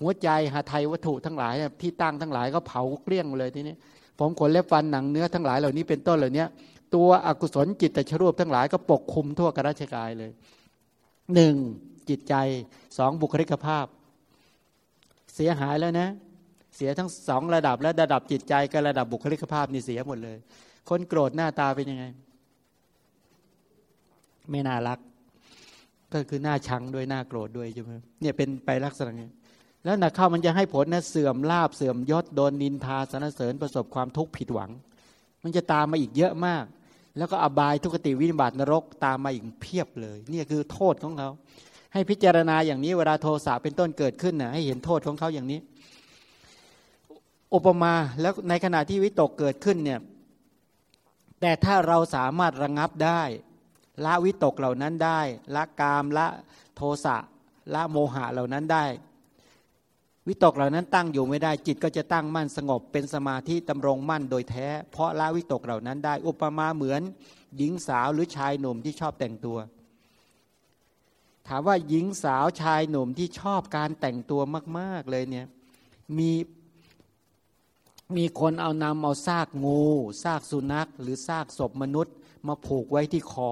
หัวใจหาไทยวัตถุทั้งหลายที่ตั้งทั้งหลายก็เผาเกลี้ยงเลยทีนี้ ผมขนเล็บฟันหนังเนื้อทั้งหลายเหล่านี้เป็นต้นเหล่านี้ตัวอกุศลจิตตชรูปทั้งหลายก็ปกคลุมทั่วกระชกายเลยหนึ่งจิตใจสองบุคลิกภาพ เสียหายแล้วนะ สียทั้งสองระดับและระดับจิตใจกับระดับบุคลิกภาพนี่เสียหมดเลย คนโกรธหน้าตาเป็นยังไง ไม่น่ารัก ก็คือหน้าชังด้วยหน้าโกรธด้วยใช่ไหมเนี่ยเป็นไปลักษณะนี้แล้วนักเข้ามันจะให้ผลนะเสื่อมลาบเสื่อมยศโดนนินทาสนเสริญประสบความทุกข์ผิดหวัง มันจะตามมาอีกเยอะมาก แล้วก็อบายทุกติวิบัตินรกตามมาอีกเพียบเลย เนี่ยคือโทษของเขาให้พิจารณาอย่างนี้เวลาโทสะเป็นต้นเกิดขึ้นนะให้เห็นโทษของเขาอย่างนี้ อุปมาแล้วในขณะที่วิตกเกิดขึ้นเนี่ยแต่ถ้าเราสามารถระงับได้ ละวิตกเหล่านั้นได้ ละกามละโทสะละโมหะเหล่านั้นได้ วิตกเหล่านั้นตั้งอยู่ไม่ได้จิตก็จะตั้งมั่นสงบเป็นสมาธิดำรงมั่นโดยแท้ เพราะละวิตกเหล่านั้นได้ อุปมาเหมือนหญิงสาวหรือชายหนุ่มที่ชอบแต่งตัว ถามว่าหญิงสาวชายหนุ่มที่ชอบการแต่งตัวมาก ๆเลยเนี่ยมี มีคนเอานำเอาซากงูซากสุนัข หรือซากศพมนุษย์ มาผูกไว้ที่คอ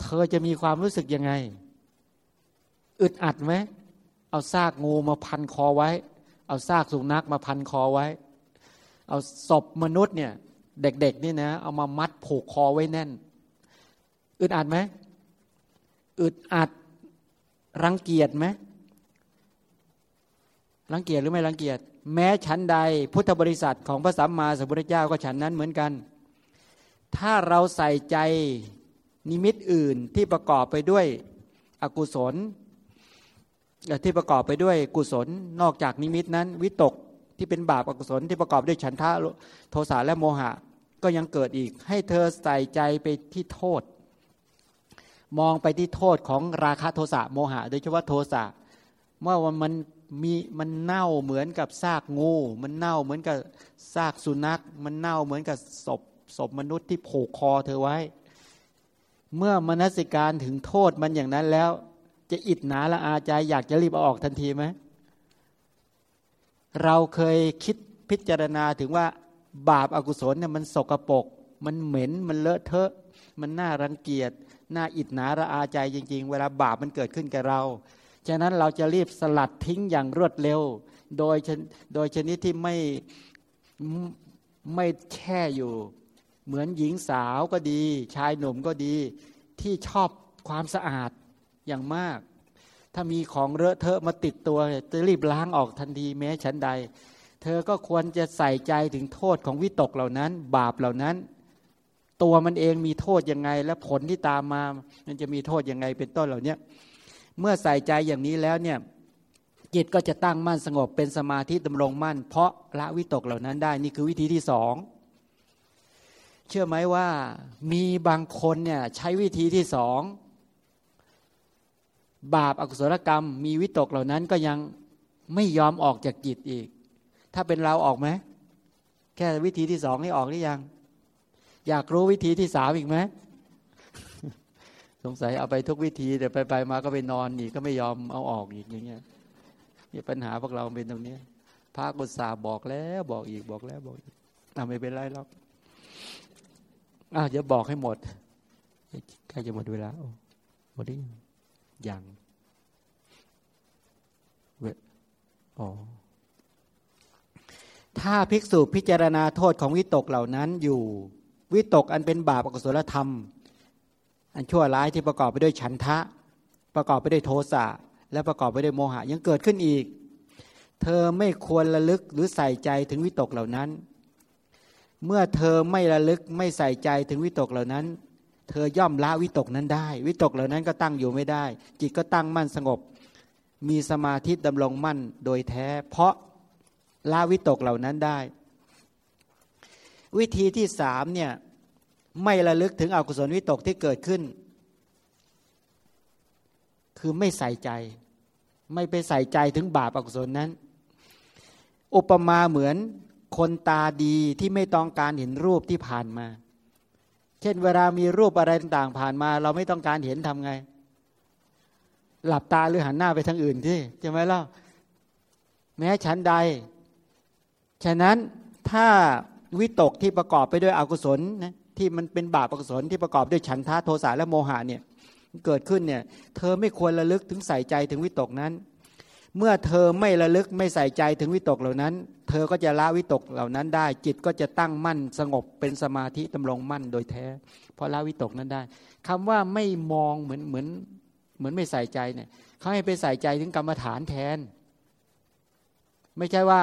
เธอจะมีความรู้สึกยังไง อึดอัดไหมเอาซากงูมาพันคอไว้ เอาซากสุนัขมาพันคอไว้ เอาศพมนุษย์เนี่ย เด็กๆนี่นะ เอามามัดผูกคอไว้แน่น อึดอัดไหมอึดอัดรังเกียจไหมรังเกียจหรือไม่รังเกียจ แม้ชั้นใดพุทธบริษัทของพระสัมมาสัมพุทธเจ้าก็ฉันนั้นเหมือนกัน ถ้าเราใส่ใจนิมิตอื่นที่ประกอบไปด้วยอกุศลที่ประกอบไปด้วยกุศลนอกจากนิมิตนั้นวิตกที่เป็นบาปอกุศลที่ประกอบด้วยฉันทะโทสะและโมหะ ก็ยังเกิดอีก ให้เธอใส่ใจไปที่โทษ มองไปที่โทษของราคะโทสะโมหะ โดยเฉพาะโทสะเมื่อมัน มีมันเน่าเหมือนกับซากงู มันเน่าเหมือนกับซากสุนัข มันเน่าเหมือนกับศพศพมนุษย์ที่ผูกคอเธอไว้ เมื่อมนสิการถึงโทษมันอย่างนั้นแล้ว จะอิดหนาละอาใจอยากจะรีบเอาออกทันทีไหมเราเคยคิดพิจารณาถึงว่าบาปอากุศลเนี่ยมันสกรปรกมันเหม็นมันเลอะเทอะ มันน่ารังเกียจน่าอิดหนาระอาใจจริง ๆ เวลาบาปมันเกิดขึ้นกับเรา ฉะนั้นเราจะรีบสลัดทิ้งอย่างรวดเร็ว โดยโดยชนิดที่ไม่ไม่แช่อยู่ เหมือนหญิงสาวก็ดี ชายหนุ่มก็ดี ที่ชอบความสะอาดอย่างมาก ถ้ามีของเลอะเทอะมาติดตัวจะรีบล้างออกทันทีแม้ฉันใด เธอก็ควรจะใส่ใจถึงโทษของวิตกเหล่านั้น บาปเหล่านั้น ตัวมันเองมีโทษยังไง และผลที่ตามมา มันจะมีโทษยังไงเป็นต้นเหล่านี้ เมื่อใส่ใจอย่างนี้แล้วเนี่ยจิตก็จะตั้งมั่นสงบเป็นสมาธิดำรงมั่น เพราะละวิตกเหล่านั้นได้นี่คือวิธีที่สองเชื่อไหมว่ามีบางคนเนี่ยใช้วิธีที่สองบาปอากุศลกรรม มีวิตกเหล่านั้นก็ยังไม่ยอมออกจากจิตอีก ถ้าเป็นเราออกไหมแค่วิธีที่สองนี่ออกหรือยัง อยากรู้วิธีที่สามอีกไหม สงสัยเอาไปทุกวิธีแต่ไปไปมาก็ไปนอนอีกก็ไม่ยอมเอาออกอีกอย่างเงี้ยนี่ปัญหาพวกเราเป็นตรงนี้พระกุศาบอกแล้วบอกอีกบอกแล้วบอกอีกทำไม่เป็นไรหรอกอ้าวจะบอกให้หมดใกล้จะหมดเวลาหมดได้ยังเวอ๋อถ้าภิกษุพิจารณาโทษของวิตกเหล่านั้นอยู่ วิตกอันเป็นบาปอกุศลธรรม อันชั่วร้ายที่ประกอบไปด้วยฉันทะ ประกอบไปด้วยโทสะและประกอบไปด้วยโมหะยังเกิดขึ้นอีก เธอไม่ควรระลึกหรือใส่ใจถึงวิตกเหล่านั้น เมื่อเธอไม่ระลึกไม่ใส่ใจถึงวิตกเหล่านั้น เธอย่อมละวิตกนั้นได้ วิตกเหล่านั้นก็ตั้งอยู่ไม่ได้ จิตก็ตั้งมั่นสงบ มีสมาธิดำรงมั่นโดยแท้ เพราะละวิตกเหล่านั้นได้ วิธีที่สามเนี่ย ไม่ระลึกถึงอกุศลวิตกที่เกิดขึ้น คือไม่ใส่ใจ ไม่ไปใส่ใจถึงบาปอกุศลนั้น อุปมาเหมือนคนตาดีที่ไม่ต้องการเห็นรูปที่ผ่านมา เช่นเวลามีรูปอะไรต่างๆผ่านมา เราไม่ต้องการเห็นทำไง หลับตาหรือหันหน้าไปทางอื่นที่ใช่ไหมล่ะแม้ชั้นใด ฉะนั้นถ้าวิตกที่ประกอบไปด้วยอกุศลนะ ที่มันเป็นบาปอกุศลที่ประกอบด้วยฉันทะโทสะและโมหะเนี่ยเกิดขึ้นเนี่ยเธอไม่ควรระลึกถึงใส่ใจถึงวิตกนั้น เมื่อเธอไม่ระลึกไม่ใส่ใจถึงวิตกเหล่านั้น เธอก็จะละวิตกเหล่านั้นได้ จิตก็จะตั้งมั่นสงบเป็นสมาธิดำรงมั่นโดยแท้ เพราะละวิตกนั้นได้คำว่าไม่มองเหมือนเหมือนเหมือนไม่ใส่ใจเนี่ยเขาให้ไปใส่ใจถึงกรรมฐานแทน ไม่ใช่ว่า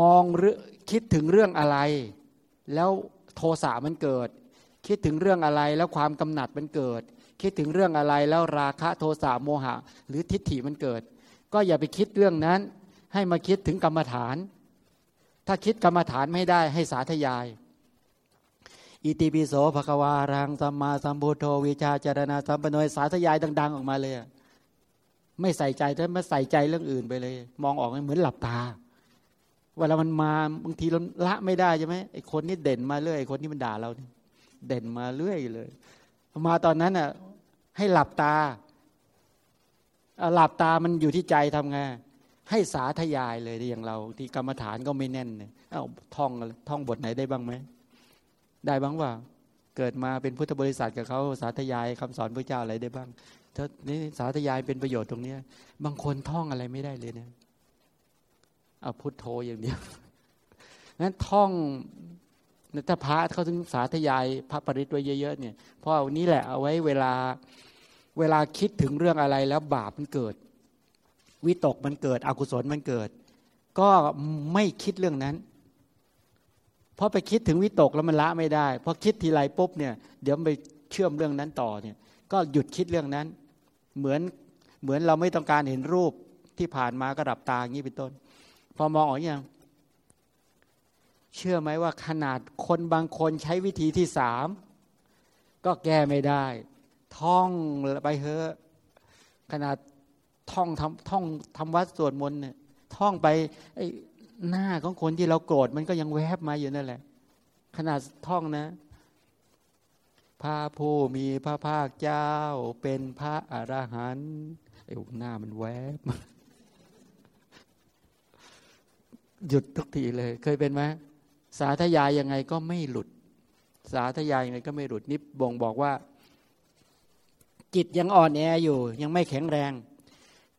มองหรือคิดถึงเรื่องอะไร แล้ว โทสะมันเกิด คิดถึงเรื่องอะไรแล้วความกำหนัดมันเกิด คิดถึงเรื่องอะไรแล้วราคะโทสะโมหะ หรือทิฏฐิมันเกิด ก็อย่าไปคิดเรื่องนั้น ให้มาคิดถึงกรรมฐาน ถ้าคิดกรรมฐานไม่ได้ให้สาธยายอิติปิโสภควารังสัมมาสัมพุทโธวิชาจารณาสัมปโนยสาธยายดัง ๆ ออกมาเลย ไม่ใส่ใจแต่ไม่ใส่ใจเรื่องอื่นไปเลย มองออกเหมือนหลับตา เวลามันมาบางทีเราละไม่ได้ใช่ไหมไอ้คนนี้เด่นมาเรื่อยไอ้คนนี้มันด่าเราเด่นมาเรื่อยเลย มาตอนนั้นอะ ให้หลับตาหลับตามันอยู่ที่ใจทำไงให้สาธยายเลยอย่างเรา ที่กรรมฐานก็ไม่แน่นเนี่ยเอาท่องท่องบทไหนได้บ้างไหมได้บ้างว่า เกิดมาเป็นพุทธบริษัทกับเขาสาธยายคำสอนพระเจ้าอะไรได้บ้างถ้านี่สาธยายเป็นประโยชน์ตรงเนี้ย บางคนท่องอะไรไม่ได้เลยเนี่ย เอาพุทโธอย่างเดียวนั้นท่องถ้าพระเขาถึงสาธยายพระปริตไว้เยอะๆเนี่ยเพราะนี้แหละเอาไว้เวลาเวลาคิดถึงเรื่องอะไรแล้วบาปมันเกิด วิตกมันเกิด อกุศลมันเกิด ก็ไม่คิดเรื่องนั้นเพราะไปคิดถึงวิตกแล้วมันละไม่ได้พอคิดทีไรปุ๊บเนี่ยเดี๋ยวไปเชื่อมเรื่องนั้นต่อเนี่ย ก็หยุดคิดเรื่องนั้น เหมือนเหมือนเราไม่ต้องการเห็นรูปที่ผ่านมาก็ดับตาอย่างนี้เป็นต้น พอมองออกอย่างเชื่อไหมว่าขนาดคนบางคนใช้วิธีที่สามก็แก้ไม่ได้ ท่องไปเถอะขนาดท่องทำท่องทำวัดสวดมนต์เนี่ยท่องไปไอ้หน้าของคนที่เราโกรธมันก็ยังแวบมาอยู่นั่นแหละ ขนาดท่องนะพระผู้มีพระภาคเจ้าเป็นพระอรหันต์ไอ้หน้ามันแวบ หยุดทุกทีเลย เคยเป็นไหมสาธยายยังไงก็ไม่หลุด สาธยายยังไงก็ไม่หลุดนี่บ่งบอกว่า จิตยังอ่อนแออยู่ ยังไม่แข็งแรง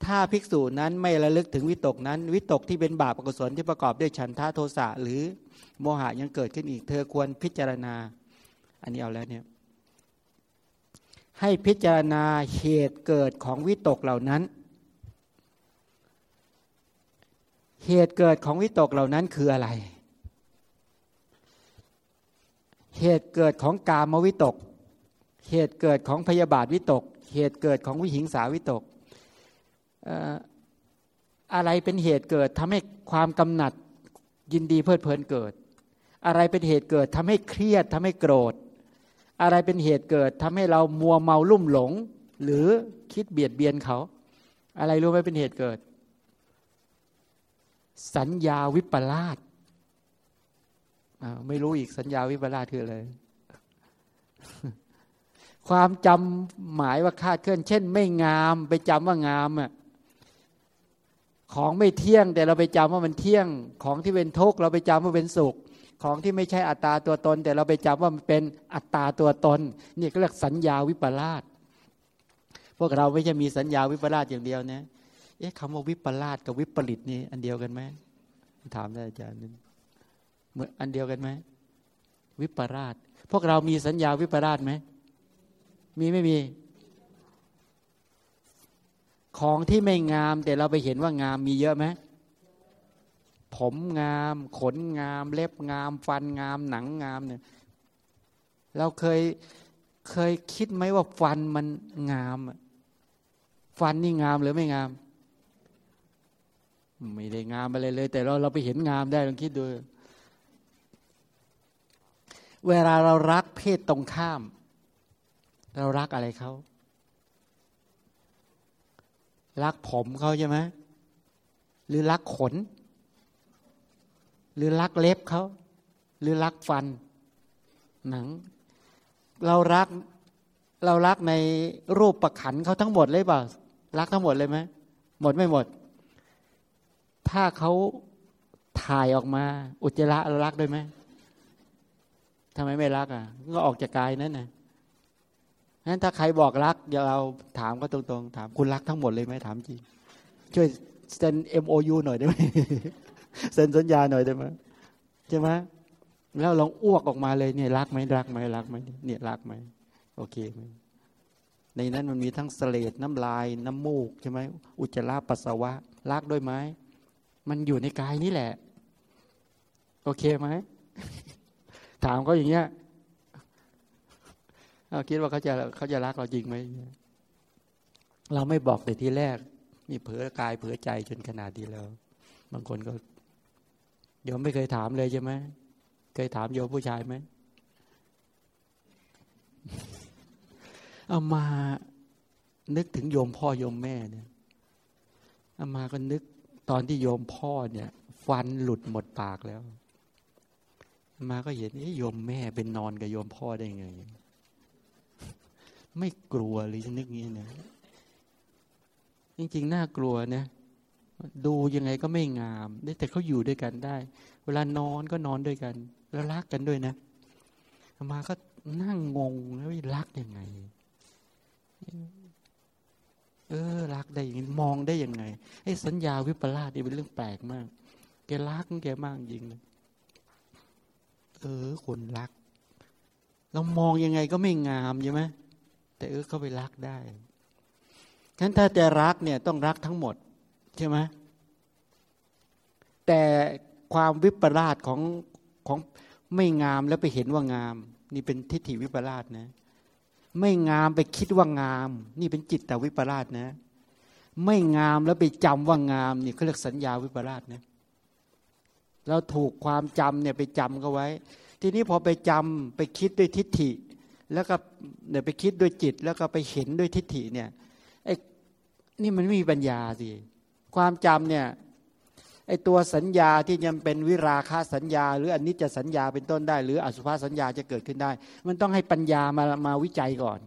ถ้าภิกษุนั้นไม่ระลึกถึงวิตกนั้น วิตกที่เป็นบาปอกุศลที่ประกอบด้วยฉันทะโทสะหรือโมหะยังเกิดขึ้นอีก เธอควรพิจารณา อันนี้เอาแล้วเนี่ยให้พิจารณาเหตุเกิดของวิตกเหล่านั้น เหตุเกิดของวิตกเหล่านั้นคืออะไร เหตุเกิดของกามวิตก เหตุเกิดของพยาบาทวิตก เหตุเกิดของวิหิงสาวิตก อะไรเป็นเหตุเกิดทำให้ความกำหนัดยินดีเพลิดเพลินเกิด อะไรเป็นเหตุเกิดทำให้เครียดทำให้โกรธ อะไรเป็นเหตุเกิดทำให้เรามัวเมาลุ่มหลง หรือคิดเบียดเบียนเขา อะไรรู้ไหมเป็นเหตุเกิด สัญญาวิปลาสไม่รู้อีกสัญญาวิปลาสคืออะไรความจำหมายว่าคาดเคลื่อน เช่น ไม่งามไปจำว่างามอะของไม่เที่ยง แต่เราไปจำว่ามันเที่ยง ของที่เป็นทุกข์เราไปจำว่าเป็นสุข ของที่ไม่ใช่อัตตาตัวตน แต่เราไปจำว่ามันเป็นอัตตาตัวตน นี่ก็เรียกสัญญาวิปลาสพวกเราไม่ใช่มีสัญญาวิปลาสอย่างเดียวนะ เอ๊ะคำว่าวิปลาสกับวิปริตนี่อันเดียวกันไหมถามได้อาจารย์นึงเหมือนอันเดียวกันไหมวิปลาสพวกเรามีสัญญาวิปลาสไหมมีไม่มี ของที่ไม่งาม แต่เราไปเห็นว่างามมีเยอะไหมผมงาม ขนงาม เล็บงาม ฟันงาม หนังงามเนี่ย เราเคยเคยคิดไหมว่าฟันมันงาม ฟันนี่งามหรือไม่งาม ไม่ได้งามอะไรเลย แต่เราเราไปเห็นงามได้ลองคิดดู เวลาเรารักเพศตรงข้าม เรารักอะไรเขารักผมเขาใช่ไหมหรือรักขน หรือรักเล็บเขา หรือรักฟัน หนัง เรารัก เรารักในรูปประขันเขาทั้งหมดเลยเปล่า รักทั้งหมดเลยไหม หมดไม่หมด ถ้าเขาถ่ายออกมา อุจจาระเรารักด้วยไหมทำไมไม่รักอะ ก็ออกจากกายนั่นนะนั้นถ้าใครบอกรักเดี๋ยวเราถามก็ตรงๆ ถามคุณรักทั้งหมดเลยไหมถามจริง ช่วยเซ็น MOU หน่อยได้ไหมเซ็นสัญญาหน่อยได้ไหมใช่ไหมแล้วลองอ้วกออกมาเลยเนี่ยรักไหมรักไหมรักไหมเนี่ยรักไหมโอเคไหมในนั้นมันมีทั้งเสลดน้ำลายน้ำมูกใช่ไหมอุจจาระปัสสาวะรักด้วยไหม มันอยู่ในกายนี่แหละ โอเคไหมถามเขาอย่างเงี้ยเราคิดว่าเขาจะเขาจะรักเราจริงไหมเราไม่บอกแต่ทีแรกนี่เผลอกายเผลอใจจนขนาดนี้แล้ว บางคนก็โยมไม่เคยถามเลยใช่ไหมเคยถามโยมผู้ชายไหมเอามานึกถึงโยมพ่อโยมแม่เนี่ยเอามาก็นึก ตอนที่โยมพ่อเนี่ย ฟันหลุดหมดปากแล้ว มาก็เห็นโยมแม่เป็นนอนกับโยมพ่อได้ไง ไม่กลัวหรือนึกงี้นะจริงๆน่ากลัวนะดูยังไงก็ไม่งามแต่เขาอยู่ด้วยกันได้ เวลานอนก็นอนด้วยกัน แล้วรักกันด้วยนะมาก็นั่งงงแล้วรักยังไง เออรักได้ยังไงมองได้ยังไงไอ้สัญญาวิปลาสนี่เป็นเรื่องแปลกมาก แกรักแกมากจริงเลยเออคนรัก เรามองยังไงก็ไม่งามใช่ไหมแต่เออเขาไปรักได้ฉะนั้นถ้าจะรักเนี่ยต้องรักทั้งหมดใช่ไหมแต่ความวิปลาสของของไม่งามแล้วไปเห็นว่างาม นี่เป็นทิฏฐิวิปลาสนะ ไม่งามไปคิดว่างาม นี่เป็นจิตแต่วิปลาสนะ ไม่งามแล้วไปจำว่างามนี่เขาเรียกสัญญาวิปลาสนะเราถูกความจำเนี่ยไปจำก็ไว้ ทีนี้พอไปจำไปคิดด้วยทิฏฐิ แล้วก็เนี่ยไปคิดด้วยจิต แล้วก็ไปเห็นด้วยทิฏฐิเนี่ยไอ้นี่มันไม่มีปัญญาสิความจำเนี่ย ไอตัวสัญญาที่ยังเป็นวิราคาสัญญา หรืออนิจจสัญญาเป็นต้นได้ หรืออสุภาสัญญาจะเกิดขึ้นได้ มันต้องให้ปัญญามามาวิจัยก่อน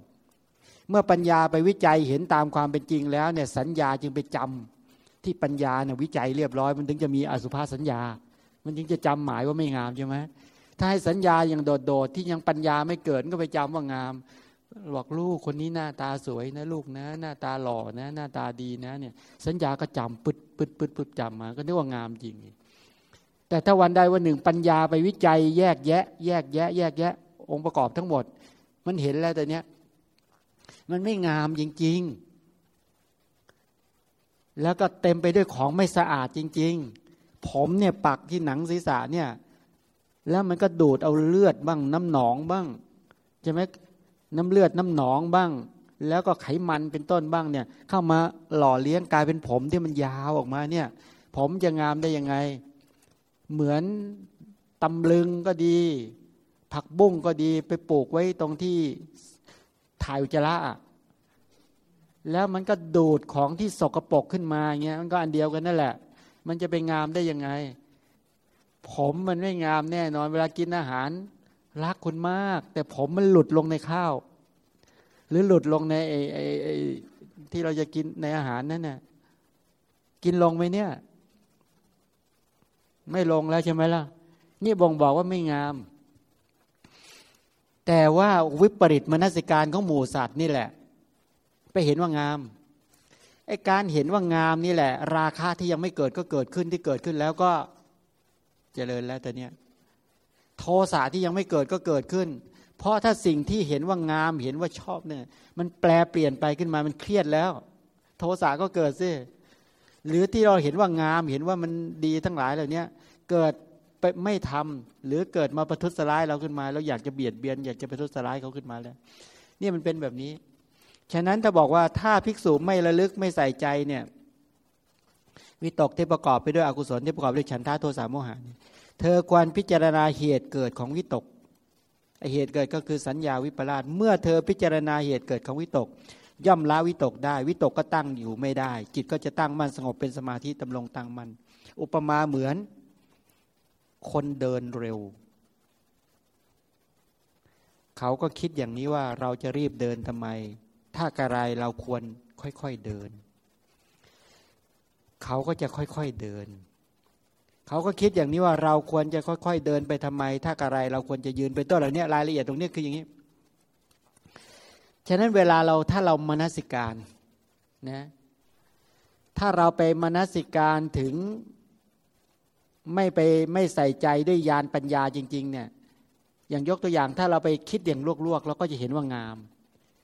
เมื่อปัญญาไปวิจัยเห็นตามความเป็นจริงแล้วเนี่ยสัญญาจึงไปจำที่ปัญญาเนี่ยวิจัยเรียบร้อย มันถึงจะมีอสุภาสัญญา มันจึงจะจำหมายว่าไม่งามใช่ไหมถ้าให้สัญญาอย่างโดดๆที่ยังปัญญาไม่เกิดก็ไปจำว่างาม บอกลูกคนนี้หน้าตาสวยนะลูกนะ หน้าตาหล่อนะ หน้าตาดีนะ เนี่ย สัญญาก็จำปึดปึดปึดปึดจำมา ก็นึกว่างามจริง แต่ถ้าวันใดวันหนึ่งปัญญาไปวิจัย แยกแยะ แยกแยะ แยกแยะ องค์ประกอบทั้งหมด มันเห็นแล้วแต่เนี้ยมันไม่งามจริง ๆ แล้วก็เต็มไปด้วยของไม่สะอาดจริง ๆ ผมเนี่ยปักที่หนังศีรษะเนี่ย แล้วมันก็ดูดเอาเลือดบ้างน้ำหนองบ้างใช่ไหม น้ำเลือดน้ำหนองบ้าง แล้วก็ไขมันเป็นต้นบ้างเนี่ย เข้ามาหล่อเลี้ยงกลายเป็นผมที่มันยาวออกมาเนี่ย ผมจะงามได้ยังไง เหมือนตำลึงก็ดี ผักบุ้งก็ดีไปปลูกไว้ตรงที่ถ่ายอุจจาระแล้วมันก็ดูดของที่สกรปรกขึ้นมาเงี้ยมันก็อันเดียวกันนั่นแหละ มันจะไปงามได้ยังไง ผมมันไม่งามแน่นอน เวลากินอาหาร รักคุณมาก แต่ผมมันหลุดลงในข้าว หรือหลุดลงในไอ้ไอ้ไอ้ที่เราจะกินในอาหารนั่นน่ะกินลงไหมเนี่ย ไม่ลงแล้วใช่ไหมล่ะ นี่บ่งบอกว่าไม่งาม แต่ว่าวิปริตมนสิการของหมู่สัตว์นี่แหละ ไปเห็นว่างามไอ้การเห็นว่างามนี่แหละ ราคาที่ยังไม่เกิดก็เกิดขึ้นที่เกิดขึ้นแล้วก็เจริญแล้วแต่เนี้ย โทสะที่ยังไม่เกิดก็เกิดขึ้น เพราะถ้าสิ่งที่เห็นว่างามเห็นว่าชอบเนี่ย มันแปลเปลี่ยนไปขึ้นมามันเครียดแล้ว โทสะก็เกิดซิหรือที่เราเห็นว่างามเห็นว่ามันดีทั้งหลายเหล่านี้เกิดไปไม่ทำหรือเกิดมาประทุษร้ายเราขึ้นมาเราอยากจะเบียดเบียน อยากจะประทุษร้ายเขาขึ้นมาแล้วนี่มันเป็นแบบนี้ ฉะนั้นถ้าบอกว่าถ้าภิกษุไม่ระลึกไม่ใส่ใจเนี่ยวิตกที่ประกอบไปด้วยอกุศลที่ประกอบด้วยฉันทะโทสะโมหะ เธอควรพิจารณาเหตุเกิดของวิตกเหตุเกิดก็คือสัญญาวิปลาสเมื่อเธอพิจารณาเหตุเกิดของวิตก ย่อมละวิตกได้ วิตกก็ตั้งอยู่ไม่ได้ จิตก็จะตั้งมั่นสงบเป็นสมาธิตำลงตั้งมั่นอุปมาเหมือน คนเดินเร็ว เขาก็คิดอย่างนี้ว่าเราจะรีบเดินทำไม ถ้ากระไรเราควรค่อยๆเดิน เขาก็จะค่อยๆเดิน เขาก็คิดอย่างนี้ว่าเราควรจะค่อยๆเดินไปทำไม ถ้ากระไรเราควรจะยืนไปต้นเหล่านี้รายละเอียดตรงนี้คืออย่างนี้ ฉะนั้นเวลาเราถ้าเรามนสิการนะถ้าเราไปมนสิการถึงไม่ไปไม่ใส่ใจด้วยญาณปัญญาจริง ๆ เนี่ยอย่างยกตัวอย่างถ้าเราไปคิดอย่างลวกๆเราก็จะเห็นว่างาม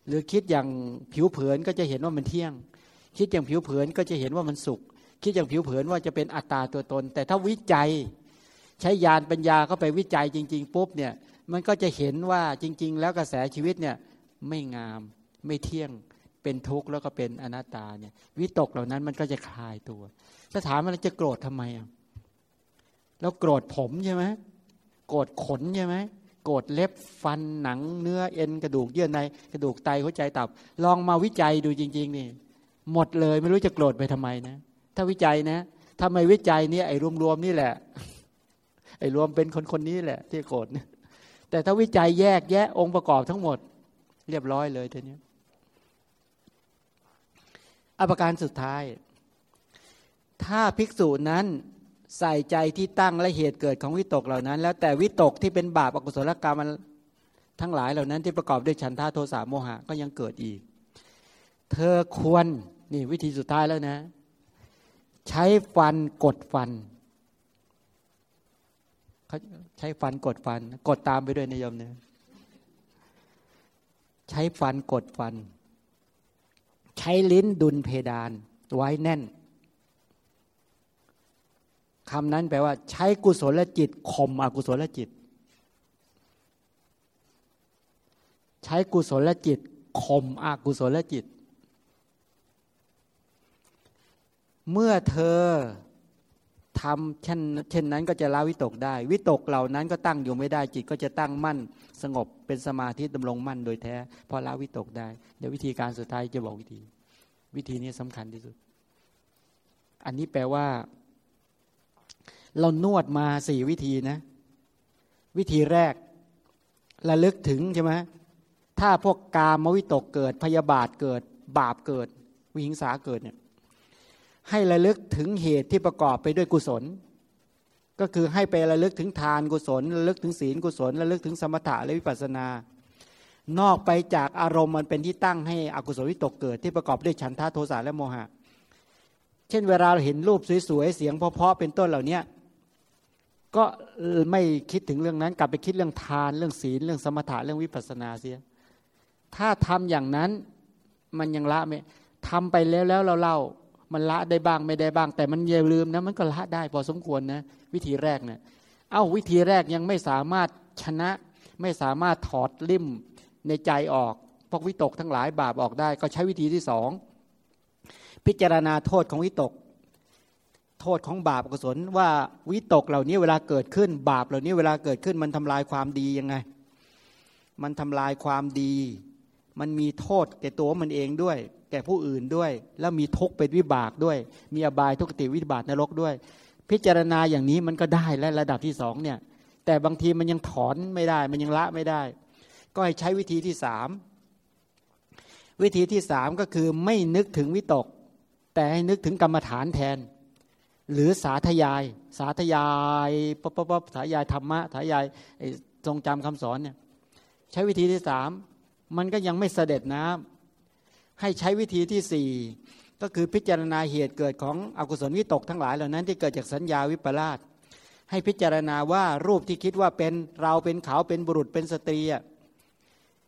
หรือคิดอย่างผิวเผินก็จะเห็นว่ามันเที่ยง คิดอย่างผิวเผินก็จะเห็นว่ามันสุข คิดอย่างผิวเผินว่าจะเป็นอัตตาตัวตน แต่ถ้าวิจัยใช้ญาณปัญญาเข้าไปวิจัยจริง ๆ ปุ๊บเนี่ยมันก็จะเห็นว่าจริง ๆ แล้วกระแสชีวิตเนี่ยไม่งามไม่เที่ยงเป็นทุกข์แล้วก็เป็นอนัตตาเนี่ยวิตกเหล่านั้นมันก็จะคลายตัวถ้าถามมันจะโกรธทำไมอะแล้วโกรธผมใช่ไหมโกรธขนใช่ไหมโกรธเล็บฟันหนังเนื้อเอ็นกระดูกเยื่อในกระดูกไตหัวใจตับ ลองมาวิจัยดูจริง ๆ นี่ หมดเลยไม่รู้จะโกรธไปทำไมนะ ถ้าวิจัยนะถ้าไม่วิจัยนี่ไอ้รวมๆนี่แหละ ไอ้รวมเป็นคนคนนี้แหละ ที่โกรธแต่ถ้าวิจัยแยกแยะองค์ประกอบทั้งหมด เรียบร้อยเลยทีนี้อภิการสุดท้าย ถ้าภิกษุนั้นใส่ใจที่ตั้งและเหตุเกิดของวิตกเหล่านั้น แล้วแต่วิตกที่เป็นบาปอกุศลกรรมทั้งหลายเหล่านั้นที่ประกอบด้วยฉันทาโทสะโมหะก็ยังเกิดอีก เธอควรนี่วิธีสุดท้ายแล้วนะ ใช้ฟันกดฟันเขาใช้ฟันกดฟัน กดตามไปด้วยนายมเนี่ยใช้ฟันกดฟัน ใช้ลิ้นดุลเพดาน ไว้แน่นคำนั้นแปลว่า ใช้กุศลจิตข่มอกุศลจิต ใช้กุศลจิตข่มอกุศลจิต เมื่อเธอทำเช่นเช่นนั้นก็จะละวิตกได้ วิตกเหล่านั้นก็ตั้งอยู่ไม่ได้จิตก็จะตั้งมั่น สงบเป็นสมาธิดำรงมั่นโดยแท้พอละวิตกได้ เดี๋ยววิธีการสุดท้ายจะบอกวิธี วิธีนี้สำคัญที่สุด อันนี้แปลว่า เรานวดมาสี่วิธีนะ วิธีแรกระลึกถึงใช่ไหมถ้าพวกกามวิตกเกิดพยาบาทเกิด บาปเกิด วิหิงสาเกิดเนี่ย ให้ระลึกถึงเหตุที่ประกอบไปด้วยกุศล ก็คือให้ไประลึกถึงทานกุศล ระลึกถึงศีลกุศล ระลึกถึงสมถะและวิปัสสนา นอกไปจากอารมณ์มันเป็นที่ตั้งให้อกุศลวิตกเกิด ที่ประกอบด้วยฉันทะโทสะและโมหะ เช่นเวลาเราเห็นรูปสวยๆเสียงเพราะๆเป็นต้นเหล่านี้ก็ไม่คิดถึงเรื่องนั้น กลับไปคิดเรื่องทานเรื่องศีลเรื่องสมถะเรื่องวิปัสสนาเสีย ถ้าทำอย่างนั้นมันยังละไม่ทำไปแล้วแล้วเราเล่า มันละได้บ้างไม่ได้บ้าง แต่มันอย่าลืมนะมันก็ละได้พอสมควรนะวิธีแรกเนะี่ยเอ้าวิธีแรกยังไม่สามารถชนะ ไม่สามารถถอดลิ่มในใจออกพวกวิตกทั้งหลายบาปออกได้ ก็ใช้วิธีที่สองพิจารณาโทษของวิตก โทษของบาปกุศลว่าวิตกเหล่านี้เวลาเกิดขึ้น บาปเหล่านี้เวลาเกิดขึ้นมันทำลายความดียังไง มันทำลายความดี มันมีโทษแก่ตัวมันเองด้วย แก่ผู้อื่นด้วย แล้วมีทุกข์เป็นวิบากด้วย มีอบายทุกติวิบากนรกด้วย พิจารณาอย่างนี้มันก็ได้และระดับที่สองเนี่ย แต่บางทีมันยังถอนไม่ได้ มันยังละไม่ได้ ก็ให้ใช้วิธีที่สามวิธีที่สามก็คือไม่นึกถึงวิตก แต่ให้นึกถึงกรรมฐานแทน หรือสาธยาย สาธยายป๊บป๊บสาธยายธรรมะสาธยายทรงจำคำสอนเนี่ยใช้วิธีที่สามมันก็ยังไม่เสด็จน้ำ ให้ใช้วิธีที่สี่ก็คือพิจารณาเหตุเกิดของอกุศลวิตกทั้งหลายเหล่านั้นที่เกิดจากสัญญาวิปลาสให้พิจารณาว่ารูปที่คิดว่าเป็นเราเป็นเขาเป็นบุรุษเป็นสตรี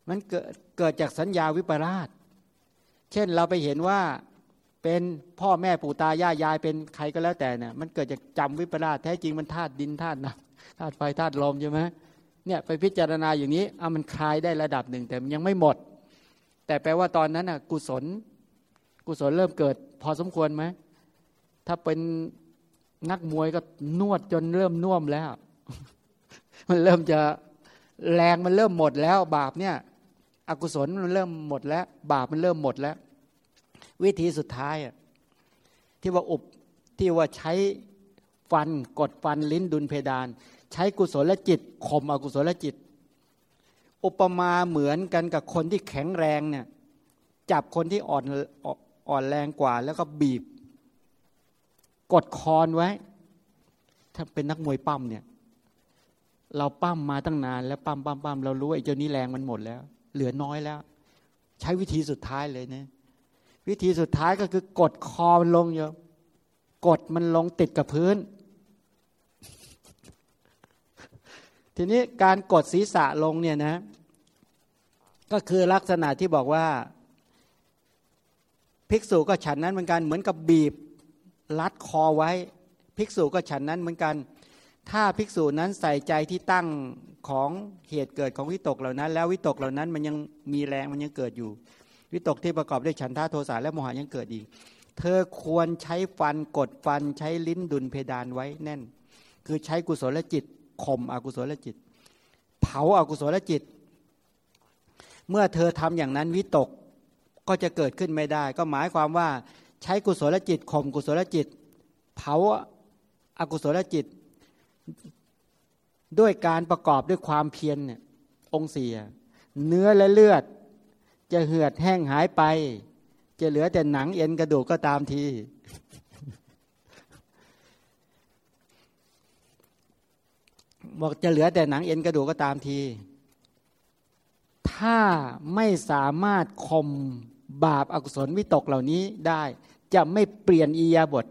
มันเกิดเกิดจากสัญญาวิปลาสเช่นเราไปเห็นว่าเป็นพ่อแม่ปู่ตายายยายเป็นใครก็แล้วแต่เนี่ยมันเกิดจากจำวิปลาสแท้จริงมันธาตุดินธาตุน้ำธาตุไฟธาตุลมใช่ไหมเนี่ยไปพิจารณาอย่างนี้อะมันคลายได้ระดับหนึ่งแต่มันยังไม่หมด แต่แปลว่าตอนนั้นอะ กุศล กุศลเริ่มเกิด พอสมควรไหมถ้าเป็นนักมวยก็นวดจนเริ่มน่วมแล้ว มันเริ่มจะแรงมันเริ่มหมดแล้ว บาปเนี่ย อกุศลมันเริ่มหมดแล้ว บาปมันเริ่มหมดแล้ว วิธีสุดท้ายอะที่ว่าอุบที่ว่าใช้ฟันกดฟันลิ้นดุลเพดาน ใช้กุศลจิตข่มอกุศลจิต อุปมาเหมือนกันกับคนที่แข็งแรงเนี่ยจับคนที่อ่อนอ่อนแรงกว่า แล้วก็บีบ กดคอนไว้ ถ้าเป็นนักมวยปั้มเนี่ย เราปั้มมาตั้งนาน แล้วปั้มปั้มปั้มเรารู้ไอ้เจ้านี้แรงมันหมดแล้ว เหลือน้อยแล้ว ใช้วิธีสุดท้ายเลยเนี่ยวิธีสุดท้ายก็คือกดคอมันลงโยกดมันลงติดกับพื้น ทีนี้การกดศีรษะลงเนี่ยนะ ก็คือลักษณะที่บอกว่า ภิกษุก็ฉันนั้นเหมือนกัน เหมือนกับบีบรัดคอไว้ ภิกษุก็ฉันนั้นเหมือนกัน ถ้าภิกษุนั้นใส่ใจที่ตั้งของเหตุเกิดของวิตกเหล่านั้น แล้ววิตกเหล่านั้นมันยังมีแรงมันยังเกิดอยู่ วิตกที่ประกอบด้วยฉันท่าโทสะและโมหะยังเกิดอีก เธอควรใช้ฟันกดฟันใช้ลิ้นดุลเพดานไว้แน่น คือใช้กุศลจิตข่มอกุศลจิต เผาอากุศลจิต เมื่อเธอทำอย่างนั้นวิตกก็จะเกิดขึ้นไม่ได้ ก็หมายความว่าใช้กุศลจิตข่มกุศลจิต เผาอากุศลจิต ด้วยการประกอบด้วยความเพียรเนี่ยองเสีย เนื้อและเลือด จะเหือดแห้งหายไป จะเหลือแต่หนังเอ็นกระดูกก็ตามที บอกจะเหลือแต่หนังเอ็นกระดูกก็ตามที ถ้าไม่สามารถคมบาปอากุศลวิตกเหล่านี้ได้ จะไม่เปลี่ยนอียาบท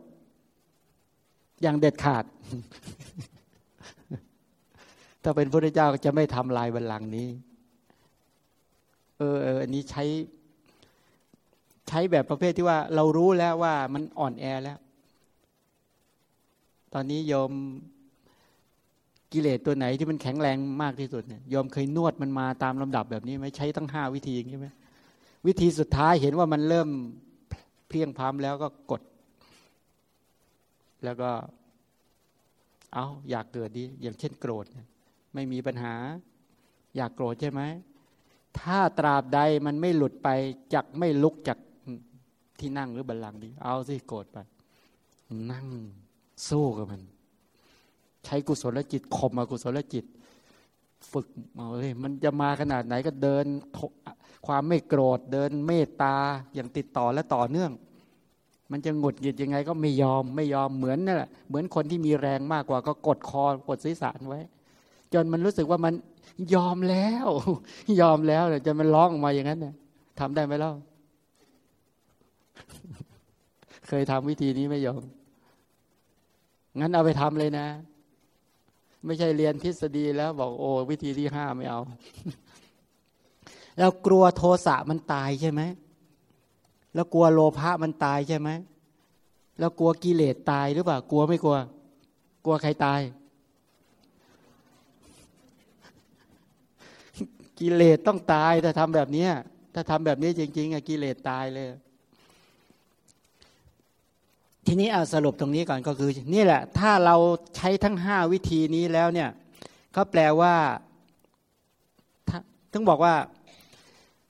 อย่างเด็ดขาด ถ้าเป็นพระเจ้าก็จะไม่ทำลายบัลลังก์นี้ เออเอออันนี้ใช้ ใช้แบบประเภทที่ว่า เรารู้แล้วว่ามันอ่อนแอแล้ว ตอนนี้โยม กิเลสตัวไหนที่มันแข็งแรงมากที่สุดเนี่ยโยมเคยนวดมันมาตามลำดับแบบนี้ไหมใช้ตั้งห้าวิธีใช่ไหมวิธีสุดท้ายเห็นว่ามันเริ่มเพียงพามแล้วก็กด แล้วก็ เอาอยากเกิดดีอย่างเช่นโกรธไม่มีปัญหา อยากโกรธใช่ไหมถ้าตราบใดมันไม่หลุดไปจักไม่ลุกจากที่นั่งหรือบัลลังก์ดี เอาสิโกรธไป นั่งสู้กับมัน ใช้กุศลจิตข่มมากุศลจิต ฝึกเอาเลยมันจะมาขนาดไหนก็เดิน ความไม่โกรธเดินเมตตาอย่างติดต่อและต่อเนื่อง มันจะหงุดหงิดยังไงก็ไม่ยอมไม่ยอมเหมือนนั่นแหละเหมือนคนที่มีแรงมากกว่าก็กดคอกดศีรษะไว้ จนมันรู้สึกว่ามันยอมแล้ว ยอมแล้วจะมันร้องออกมาอย่างนั้นเนี่ยทำได้ไหมเล่าเคยทำวิธีนี้ไม่ยอม งั้นเอาไปทำเลยนะ ไม่ใช่เรียนทฤษฎีแล้วบอกโอ้วิธีที่ห้าไม่เอา แล้วกลัวโทสะมันตายใช่ไหมแล้วกลัวโลภะมันตายใช่ไหมแล้วกลัวกิเลสตายหรือเปล่ากลัวไม่กลัว กลัวใครตาย กิเลสต้องตายถ้าทำแบบนี้ถ้าทำแบบนี้จริง ๆอะกิเลสตายเลย ทีนี้เอาสรุปตรงนี้ก่อนก็คือ นี่แหละ ถ้าเราใช้ทั้งห้าวิธีนี้แล้วเนี่ยเขาแปลว่าถึงบอกว่า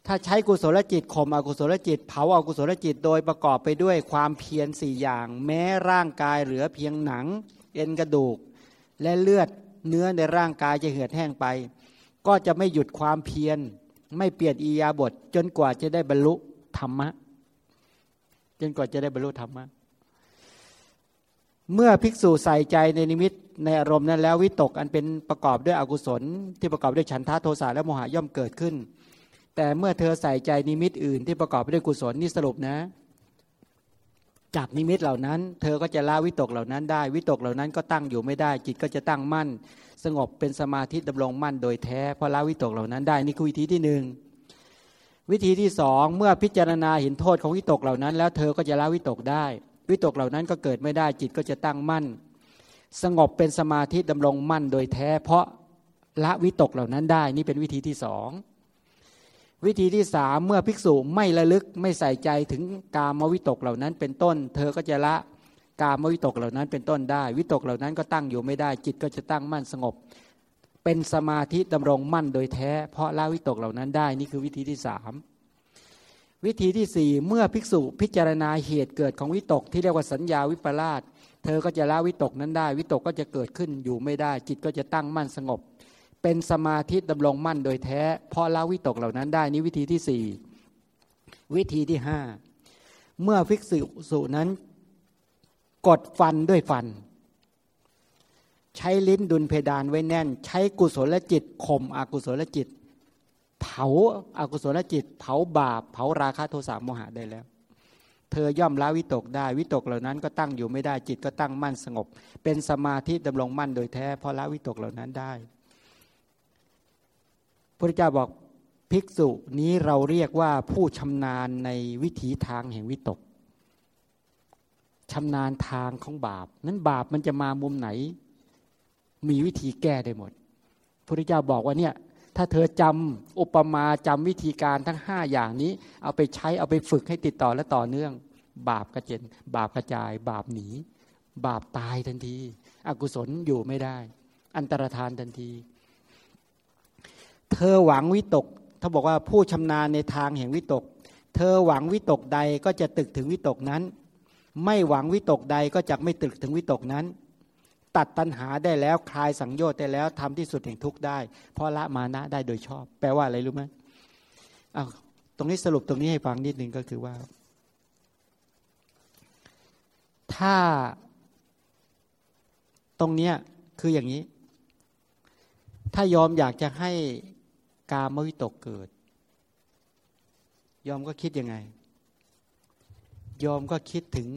ถ้าใช้กุศลจิตข่มอกุศลจิต เผาอากุศลจิต โดยประกอบไปด้วยความเพียรสี่อย่าง แม้ร่างกายเหลือเพียงหนัง เอ็นกระดูก และเลือดเนื้อในร่างกายจะเหือดแห้งไป ก็จะไม่หยุดความเพียร ไม่เปลี่ยนอียาบท จนกว่าจะได้บรรลุธรรมะ จนกว่าจะได้บรรลุธรรมะ เมื่อภิกษุใส่ใจในนิมิตในอารมณ์นั้นแล้ววิตกอันเป็นประกอบด้วยอกุศล ที่ประกอบด้วยฉันทะโทสะและโมหะย่อมเกิดขึ้น แต่เมื่อเธอใส่ใจนิมิตอื่น ที่ประกอบด้วยกุศลนี่สรุปนะ จากนิมิตเหล่านั้น เธอก็จะละวิตกเหล่านั้นได้ วิตกเหล่านั้นก็ตั้งอยู่ไม่ได้ จิตก็จะตั้งมั่น สงบเป็นสมาธิดำรงมั่นโดยแท้เพราะละวิตกเหล่านั้นได้นี่คือวิธีที่หนึ่งวิธีที่สองเมื่อพิจารณาเห็นโทษของวิตกเหล่านั้น แล้วเธอก็จะละวิตกได้ วิตกเหล่านั้นก็เกิดไม่ได้จิตก็จะตั้งมั่น สงบเป็นสมาธิดำรงมั่นโดยแท้ เพราะละวิตกเหล่านั้นได้ นี่เป็นวิธีที่สองวิธีที่สามเมื่อภิกษุไม่ระลึกไม่ใส่ใจถึงกามวิตกเหล่านั้นเป็นต้น เธอก็จะละกามวิตกเหล่านั้นเป็นต้นได้ วิตกเหล่านั้นก็ตั้งอยู่ไม่ได้ จิตก็จะตั้งมั่นสงบ เป็นสมาธิดำรงมั่นโดยแท้ เพราะละวิตกเหล่านั้นได้นี่คือวิธีที่สาม วิธีที่สี่เมื่อภิกษุพิจารณาเหตุเกิดของวิตกที่เรียกว่าสัญญาวิปลาสเธอก็จะละวิตกนั้นได้ วิตกก็จะเกิดขึ้นอยู่ไม่ได้ จิตก็จะตั้งมั่นสงบ เป็นสมาธิดำรงมั่นโดยแท้พราะละวิตกเหล่านั้นได้นี่วิธีที่สี่วิธีที่ห้าเมื่อภิกษุสุนั้น กดฟันด้วยฟัน ใช้ลิ้นดุลเพดานไว้แน่น ใช้กุศลจิตข่มอกุศลจิต เผาอากุศลจิต เผาบาป เผาราคะโทสะโมหะได้แล้ว เธอย่อมละวิตกได้ วิตกเหล่านั้นก็ตั้งอยู่ไม่ได้จิตก็ตั้งมั่นสงบ เป็นสมาธิดำรงมั่นโดยแท้เพราะละวิตกเหล่านั้นได้พระเจ้าบอกภิกษุนี้เราเรียกว่าผู้ชำนาญในวิถีทางแห่งวิตกชำนาญทางของบาป นั้นบาปมันจะมามุมไหน มีวิธีแก้ได้หมดพระเจ้าบอกว่าเนี่ย ถ้าเธอจำอุปมาจำวิธีการทั้งห้าอย่างนี้ เอาไปใช้เอาไปฝึกให้ติดต่อและต่อเนื่อง บาปกระเจน บาปกระจาย บาปหนี บาปตายทันที อกุศลอยู่ไม่ได้ อันตรธานทันที เธอหวังวิตก ถ้าบอกว่าผู้ชำนาญในทางแห่งวิตก เธอหวังวิตกใดก็จะตึกถึงวิตกนั้น ไม่หวังวิตกใดก็จะไม่ตึกถึงวิตกนั้น ตัดตัณหาได้แล้วคลายสังโยชน์ได้แล้วทำที่สุดแห่งทุกข์ได้ เพราะละมานะได้โดยชอบ แปลว่าอะไรรู้ไหมอ้าวตรงนี้สรุปตรงนี้ให้ฟังนิดนึงก็คือว่า ถ้าตรงเนี้ยคืออย่างนี้ ถ้ายอมอยากจะให้กามวิตกเกิด ยอมก็คิดยังไง ยอมก็คิดถึง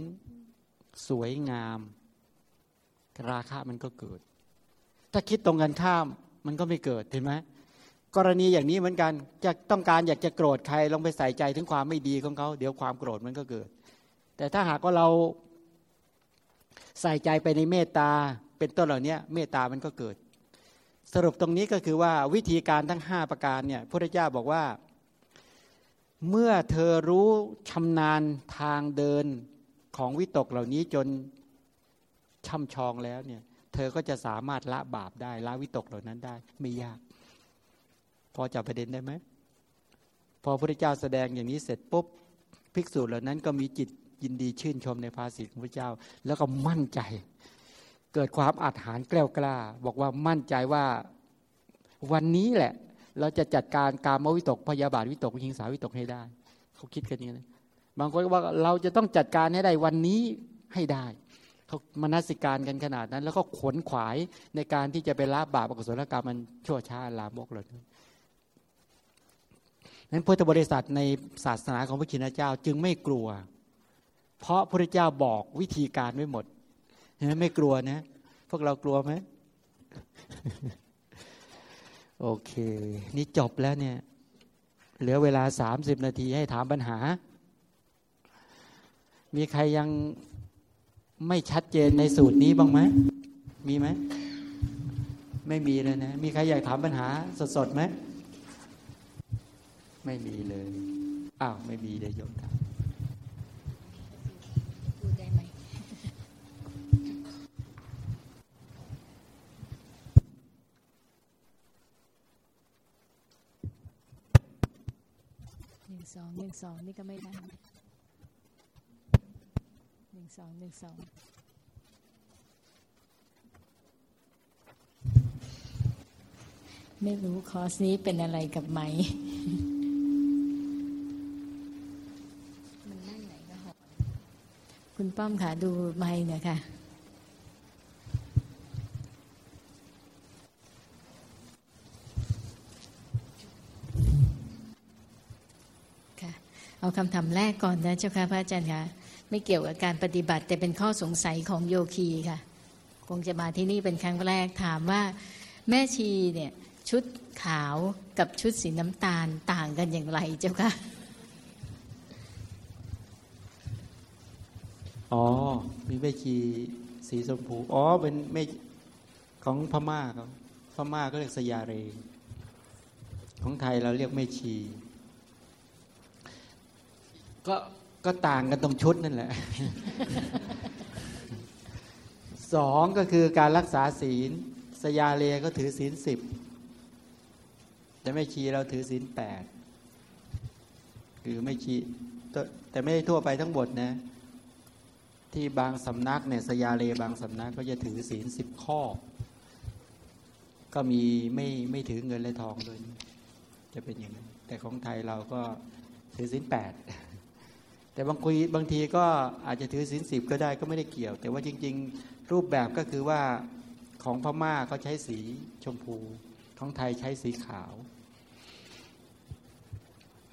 สวยงาม ราคะมันก็เกิด ถ้าคิดตรงกันข้ามมันก็ไม่เกิดเห็นไหมกรณีอย่างนี้เหมือนกันจะต้องการอยากจะโกรธใครลองไปใส่ใจถึงความไม่ดีของเขาเดี๋ยวความโกรธมันก็เกิด แต่ถ้าหากว่าเราใส่ใจไปในเมตตาเป็นต้นเหล่านี้เมตตามันก็เกิด สรุปตรงนี้ก็คือว่าวิธีการทั้ง 5 ประการเนี่ยพระเจ้าบอกว่า เมื่อเธอรู้ชำนาญทางเดินของวิตกเหล่านี้จน ช่ำชองแล้วเนี่ย เธอก็จะสามารถละบาปได้ละวิตกเหล่านั้นได้ ไม่ยาก พอจับประเด็นได้ไหมพอพระเจ้าแสดงอย่างนี้เสร็จปุ๊บภิกษุเหล่านั้นก็มีจิตยินดีชื่นชมในภาษิตของพระเจ้า แล้วก็มั่นใจ เกิดความอาถรรพ์แกล้วกล้า บอกว่ามั่นใจว่าวันนี้แหละ เราจะจัดการการมวิตกพยาบาทวิตกวิหิงสาวิตกให้ได้ เขาคิดกันอย่างนี้บางคนก็ว่าเราจะต้องจัดการให้ได้วันนี้ให้ได้ เขามนสิการกันขนาดนั้น แล้วก็ขวนขวายในการที่จะไปละบาปอกุศลกรรมมันชั่วช้าลามกเลยนั้นพุทธบริษัทในศาสนาของพระชินเจ้าจึงไม่กลัว เพราะพระเจ้าบอกวิธีการไว้หมดนไหมไม่กลัวนะ พวกเรากลัวไหมโอเค นี่จบแล้วเนี่ย เหลือเวลาสามสิบนาทีให้ถามปัญหา มีใครยัง ไม่ชัดเจนในสูตรนี้บ้างไหม มีไหม ไม่มีเลยนะ มีใครอยากถามปัญหาสดๆไหม ไม่มีเลย อ้าว ไม่มีเดี๋ยโยมถามสองหนึ่งสองนี่ก็ไม่ได้ หนึ่งสองหนึ่งสองไม่รู้คอร์สนี้เป็นอะไรกับไหม มันนั่งไหนก็หอคุณป้อมค่ะดูไม้เนี่ยค่ะเอาคำถามแรกก่อนนะเจ้าค่ะพระอาจารย์ค่ะ ไม่เกี่ยวกับการปฏิบัติ แต่เป็นข้อสงสัยของโยคีค่ะ คงจะมาที่นี่เป็นครั้งแรกถามว่า แม่ชีเนี่ยชุดขาวกับชุดสีน้ำตาลต่างกันอย่างไรเจ้าค่ะอ๋อ มีแม่ชีสีชมพู อ๋อ เป็นแม่ของพม่าครับพม่าก็เรียกสยาเร ของไทยเราเรียกแม่ชี ก็ ก็ต่างกันตรงชุดนั่นแหละสองก็คือการรักษาศีล สยาเลก็ถือศีลสิบแต่ไม่ชีเราถือศีลแปดคือไม่ชีแต่ไม่ได้ทั่วไปทั้งหมดนะ ที่บางสำนักเนี่ยสยาเลบางสำนักก็จะถือศีลสิบข้อ ก็มีไม่ไม่ถือเงินและทองด้วยจะเป็นอย่างนั้นแต่ของไทยเราก็ถือศีลแปด แต่บางคุยบางทีก็อาจจะถือศีลสิบก็ได้ก็ไม่ได้เกี่ยว แต่ว่าจริง ๆ รูปแบบก็คือว่าของพม่าเขาใช้สีชมพู ของไทยใช้สีขาว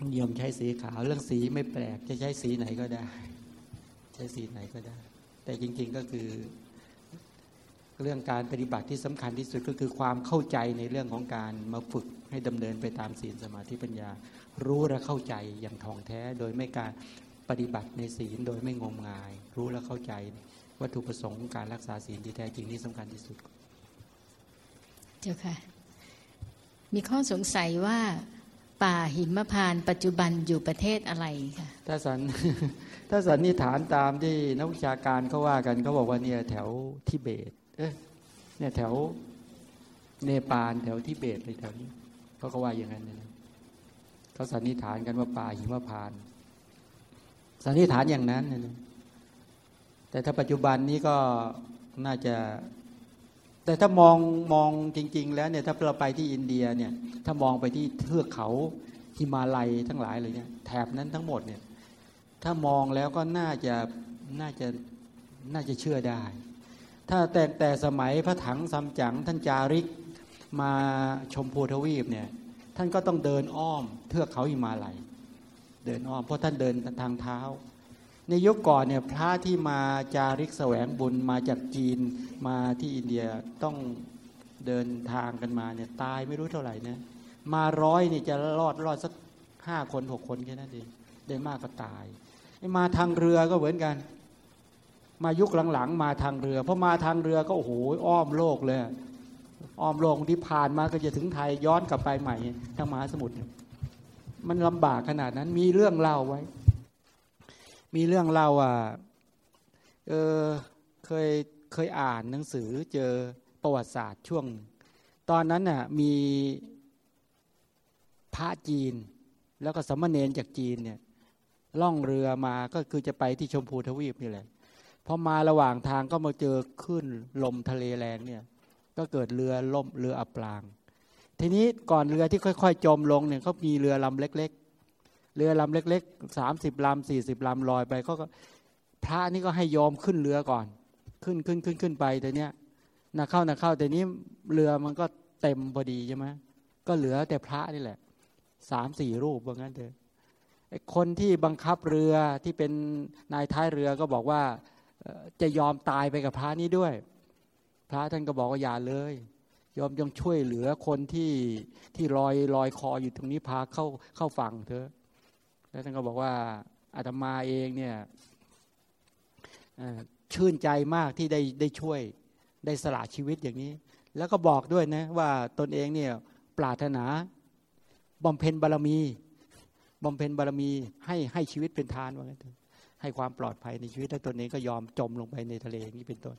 นิยมใช้สีขาวเรื่องสีไม่แปลกจะใช้สีไหนก็ได้ ใช้ศีไหนก็ได้ แต่จริง ๆก็คือ เรื่องการปฏิบัติที่สำคัญที่สุดก็คือความเข้าใจในเรื่องของการมาฝึกให้ดำเนินไปตามศีลสมาธิปัญญา รู้และเข้าใจอย่างท่องแท้โดยไม่การ ปฏิบัติในศีลโดยไม่งมงาย รู้และเข้าใจ วัตถุประสงค์การรักษาศีลที่แท้จริงนี่สำคัญที่สุด เจ้าค่ะ มีข้อสงสัยว่าป่าหิมพานปัจจุบันอยู่ประเทศอะไรคะถ้าสันถ้าสันนิฐานตามที่นักวิชาการเขาว่ากันเขาบอกว่าเนี่ยแถวทิเบต เอ๊ะเนี่ยแถวเนปาลแถวทิเบตเลยแถวนี้เขาก็ว่าอย่างนั้นนะเขาสันนิฐานกันว่าป่าหิมพาน สันนิฐานอย่างนั้นนะแต่ถ้าปัจจุบันนี้ก็น่าจะ แต่ถ้ามองมองจริง ๆ แล้วเนี่ยถ้าเราไปที่อินเดียเนี่ย ถ้ามองไปที่เทือกเขาฮิมาลัยทั้งหลายเลยเนี่ยแถบนั้นทั้งหมดเนี่ย ถ้ามองแล้วก็น่าจะน่าจะน่าจะเชื่อได้ ถ้าแต่แต่สมัยพระถังซัมจั๋งท่านจาริกมาชมพูทวีปเนี่ย ท่านก็ต้องเดินอ้อมเทือกเขาหิมาลัย เดินอ้อมเพราะท่านเดินทางเท้า ในยุคก่อนเนี่ยพระที่มาจาริกแสวงบุญมาจากจีนมาที่อินเดียต้องเดินทางกันมาเนี่ยตายไม่รู้เท่าไหร่นะมาร้อยนี่จะรอดรอดสักห้าคนหกคนแค่นั้นเองได้มากก็ตายมาทางเรือก็เหมือนกัน มายุคหลังๆ มาทางเรือพอมาทางเรือก็โอ้โหอ้อมโลกเลยอ้อมโลกที่ผ่านมาก็จะถึงไทยย้อนกลับไปใหม่ทางมหาสมุทร มันลำบากขนาดนั้น มีเรื่องเล่าไว้ มีเรื่องเล่าอะเออเคยเคยอ่านหนังสือเจอประวัติศาสตร์ช่วง ตอนนั้นน่ะมีพระจีน แล้วก็สมณเณรจากจีนเนี่ยล่องเรือมาก็คือจะไปที่ชมพูทวีปนี่แหละพอมาระหว่างทางก็มาเจอขึ้นลมทะเลแรงเนี่ย ก็เกิดเรือล่มเรืออับปาง ทีนี้ก่อนเรือที่ค่อยๆ จมลงเนี่ยเขามีเรือลำเล็ก ๆ เรือลำเล็กๆสามสิบลำสี่สิบลำลอยไปเขาก็พระนี่ก็ให้ยอมขึ้นเรือก่อน ขึ้นขึ้นขึ้นขึ้นไปแต่เนี้ยนักเข้านักเข้าแต่นี้เรือมันก็เต็มพอดีใช่ไหมก็เหลือแต่พระนี่แหละสามสี่รูปว่างั้นเถอะคนที่บังคับเรือที่เป็นนายท้ายเรือก็บอกว่าจะยอมตายไปกับพระนี้ด้วย พระท่านก็บอกว่าอย่าเลย ยอมยังช่วยเหลือคนที่ที่ลอยลอยคออยู่ตรงนี้พาเข้าเข้าฝั่งเถอะ แล้วท่านก็บอกว่าอาตมาเองเนี่ยชื่นใจมากที่ได้ได้ช่วยได้สละชีวิตอย่างนี้ แล้วก็บอกด้วยนะว่าตนเองเนี่ยปรารถนาบำเพ็ญบารมีบำเพ็ญบารมีให้ให้ชีวิตเป็นทานว่างั้นให้ความปลอดภัยในชีวิตแล้วตนเองก็ยอมจมลงไปในทะเลอย่างนี้เป็นต้น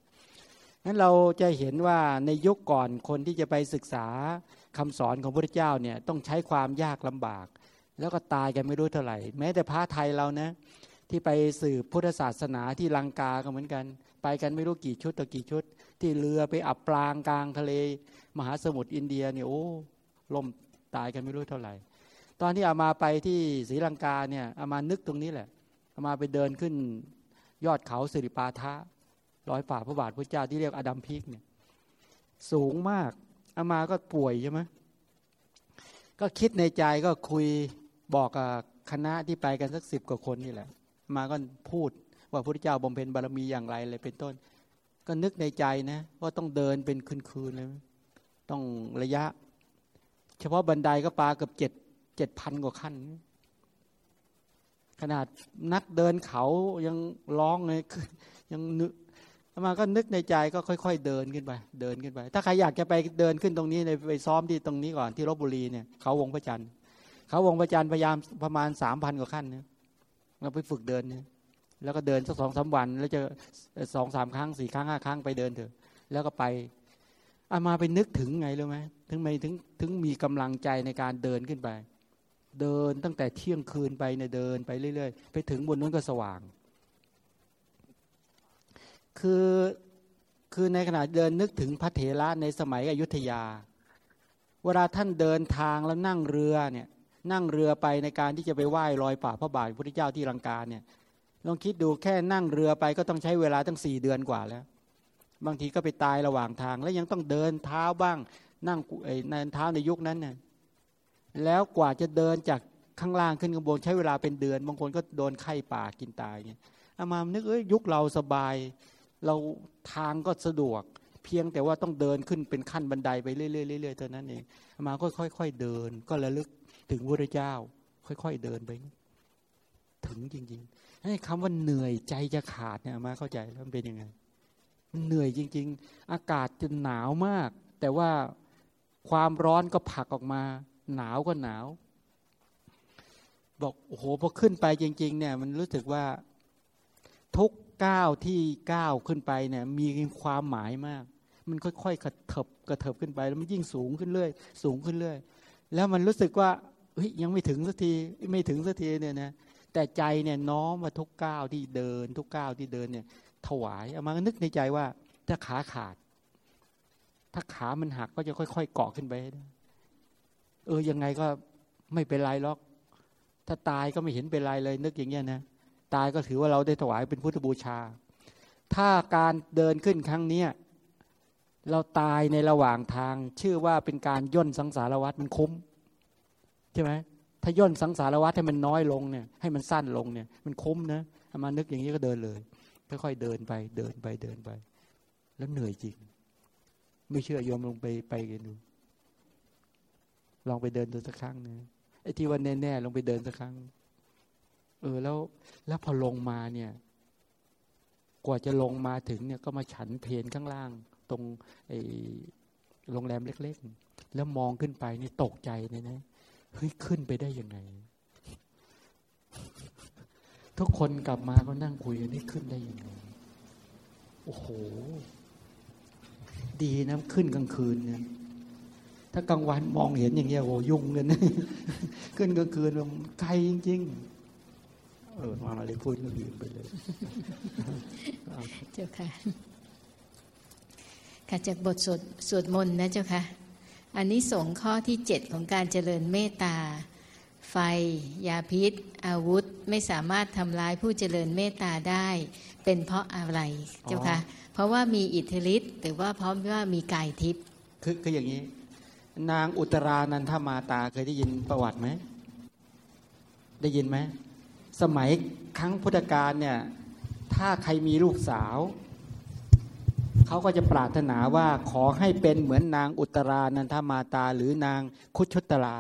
นั้นเราจะเห็นว่าในยุคก่อนคนที่จะไปศึกษาคำสอนของพระเจ้าเนี่ยต้องใช้ความยากลำบาก แล้วก็ตายกันไม่รู้เท่าไหร่ แม้แต่พระไทยเรานะที่ไปสืบพุทธศาสนาที่ลังกาก็เหมือนกัน ไปกันไม่รู้กี่ชุดต่อกี่ชุด ที่เรือไปอับปลางกลางทะเล มหาสมุทรอินเดียเนี่ยโอ้ล่มตายกันไม่รู้เท่าไหร่ ตอนที่อามาไปที่ศรีลังกาเนี่ยอามานึกตรงนี้แหละอามาไปเดินขึ้นยอดเขาสิริปาทะ ร้อยฝ่าพระบาทพระเจ้าที่เรียกอดัมพิกเนี่ย สูงมากอามาก็ป่วยใช่ไหมก็คิดในใจก็คุยบอกกับคณะที่ไปกันสักสิบกว่าคนนี่แหละ มาก็พูดว่าพระเจ้าบำเพ็ญบารมีอย่างไรเลยเป็นต้น ก็นึกในใจนะว่าต้องเดินเป็นคืนๆเลยต้องระยะ เฉพาะบันไดก็ปาเกือบเจ็ดเจ็ดพันกว่าขั้น ขนาดนักเดินเขายังร้องเลยยัง มาก็นึกในใจก็ค่อย ๆ เดินขึ้นไป เดินขึ้นไป ถ้าใครอยากจะไปเดินขึ้นตรงนี้ไปซ้อมที่ตรงนี้ก่อนที่ลบบุรีเนี่ยเขาวงพระจันทร์เขาวงพระจันทร์พยายามประมาณสามพันกว่าขั้นเนี่ยเราไปฝึกเดินเนี่ยแล้วก็เดินสักสองสาวันแล้วจะสองสามครั้งสี่ครั้งห้าครั้งไปเดินเถอะ แล้วก็ไปอามาไปนึกถึงไงรู้ไหมถึงไม่ถึงถึงมีกำลังใจในการเดินขึ้นไป เดินตั้งแต่เที่ยงคืนไปเนี่ยเดินไปเรื่อย ๆ ไปถึงบนนู้นก็สว่าง คือคือในขณะเดินนึกถึงพระเถระในสมัยอยุธยา เวลาท่านเดินทางแล้วนั่งเรือเนี่ยนั่งเรือไปในการที่จะไปไหว้รอยป่าพระบาทพระพุทธเจ้าที่ลังกาเนี่ยลองคิดดูแค่นั่งเรือไปก็ต้องใช้เวลาตั้งสี่เดือนกว่าแล้ว บางทีก็ไปตายระหว่างทาง แล้วยังต้องเดินเท้าบ้าง นั่งไอ้นเท้าในยุคนั้นเนี่ยแล้วกว่าจะเดินจากข้างล่างขึ้นข้างบนใช้เวลาเป็นเดือน บางคนก็โดนไข้ป่ากินตายเนี่ยอามานึกเอ้ยยุคเราสบาย เราทางก็สะดวก เพียงแต่ว่าต้องเดินขึ้นเป็นขั้นบันไดไปเรื่อยๆเท่านั้นเองมาก็ค่อยๆเดิน ก็ระลึกถึงพระเจ้า ค่อยๆเดินไปถึงจริงๆให้คำว่าเหนื่อยใจจะขาดเนี่ยมาเข้าใจแล้วมันเป็นยังไงเหนื่อยจริง ๆ อากาศจะหนาวมาก แต่ว่าความร้อนก็ผลักออกมา หนาวก็หนาว บอกโอ้โหพอขึ้นไปจริง ๆ เนี่ย มันรู้สึกว่า ทุกก้าวที่ก้าวขึ้นไปเนี่ยมีความหมายมาก มันค่อยๆกระเถิบกระเถิบขึ้นไป แล้วมันยิ่งสูงขึ้นเรื่อยสูงขึ้นเรื่อยแล้วมันรู้สึกว่าเฮ้ยยังไม่ถึงสักทีไม่ถึงสักทีเนี่ยนะแต่ใจเนี่ยน้อมมาทุกก้าวที่เดิน ทุกก้าวที่เดินเนี่ยถวายเอามานึกในใจว่าถ้าขาขาด ถ้าขามันหักก็จะค่อยๆเกาะขึ้นไปเออยังไงก็ไม่เป็นไรหรอก ถ้าตายก็ไม่เห็นเป็นไรเลย นึกอย่างเงี้ยนะ ตายก็ถือว่าเราได้ถวายเป็นพุทธบูชา ถ้าการเดินขึ้นครั้งเนี้ยเราตายในระหว่างทาง ชื่อว่าเป็นการย่นสังสารวัตรมันคุ้มใช่ไหมถ้าย่นสังสารวัตรให้มันน้อยลงเนี่ยให้มันสั้นลงเนี่ยมันคุ้มนะมานึกอย่างนี้ก็เดินเลยค่อยๆเดินไปเดินไปเดินไป แล้วเหนื่อยจริง ไม่เชื่อยอมลงไปไปกันดู ลองไปเดินดูสักครั้งนะไอ้ที่วันแน่ๆลองไปเดินสักครั้ง เออแล้วแล้วพอลงมาเนี่ย กว่าจะลงมาถึงเนี่ยก็มาฉันเพนข้างล่าง ตรงไอ้โรงแรมเล็ก ๆ แล้วมองขึ้นไปนี่ตกใจเลยนะเฮ้ยขึ้นไปได้ยังไง ทุกคนกลับมาก็นั่งคุยกันนี่ขึ้นได้ยังไงโอ้โห ดีนะขึ้นกลางคืนเนี่ยถ้ากลางวันมองเห็นอย่างเงี้ยโอ้ยุ่งเลยนะขึ้นกลางคืนมันไกลจริง ๆ เออมาเลยพูดเรื่องอื่นไปเลยเจ้าค่ะค่ะจากบทสวดสวดมนต์นะเจ้าค่ะอันนี้ส่งข้อที่เจ็ดของการเจริญเมตตา ไฟ ยาพิษ อาวุธไม่สามารถทำร้ายผู้เจริญเมตตาได้ เป็นเพราะอะไรเจ้าค่ะเพราะว่ามีอิทธิฤทธิ์หรือว่าเพราะว่ามีกายทิพย์คือคืออย่างนี้ นางอุตรานันทมาตาเคยได้ยินประวัติไหมได้ยินไหม สมัยครั้งพุทธกาลเนี่ย ถ้าใครมีลูกสาว เขาก็จะปรารถนาว่าขอให้เป็นเหมือนนางอุตรานันทมาตา หรือนางคุชุตรา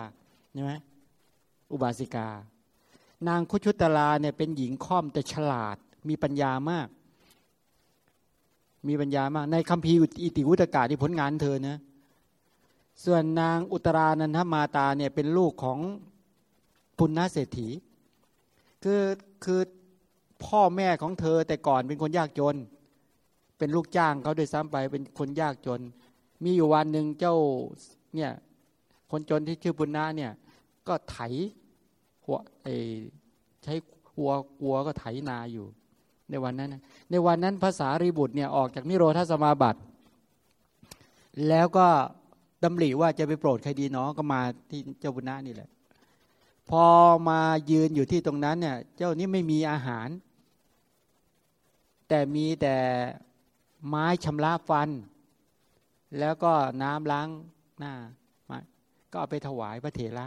ใช่ไหมอุบาสิกา นางคุชุตราเนี่ยเป็นหญิงค่อมแต่ฉลาด มีปัญญามาก มีปัญญามาก ในคัมภีร์อิติวุตกาที่ผลงานเธอนะส่วนนางอุตรานันทมาตาเนี่ยเป็นลูกของปุณณเศรษฐี คือคือพ่อแม่ของเธอแต่ก่อนเป็นคนยากจน เป็นลูกจ้างเขาโดยซ้ำไปเป็นคนยากจน มีอยู่วันหนึ่งเจ้าเนี่ยคนจนที่ชื่อปุณณะเนี่ย ก็ไถหัวไอใช้หัววัวก็ไถนาอยู่ ในวันนั้น ในวันนั้นภาษารีบุตรเนี่ยออกจากนิโรธาสมาบัติ แล้วก็ดำริว่าจะไปโปรดใครดีเนาะก็มาที่เจ้าบุญนานี่แหละ พอมายืนอยู่ที่ตรงนั้นเนี่ย เจ้านี่ไม่มีอาหาร แต่มีแต่ไม้ชำระฟัน แล้วก็น้ำล้างหน้าก็เอาไปถวายพระเถระ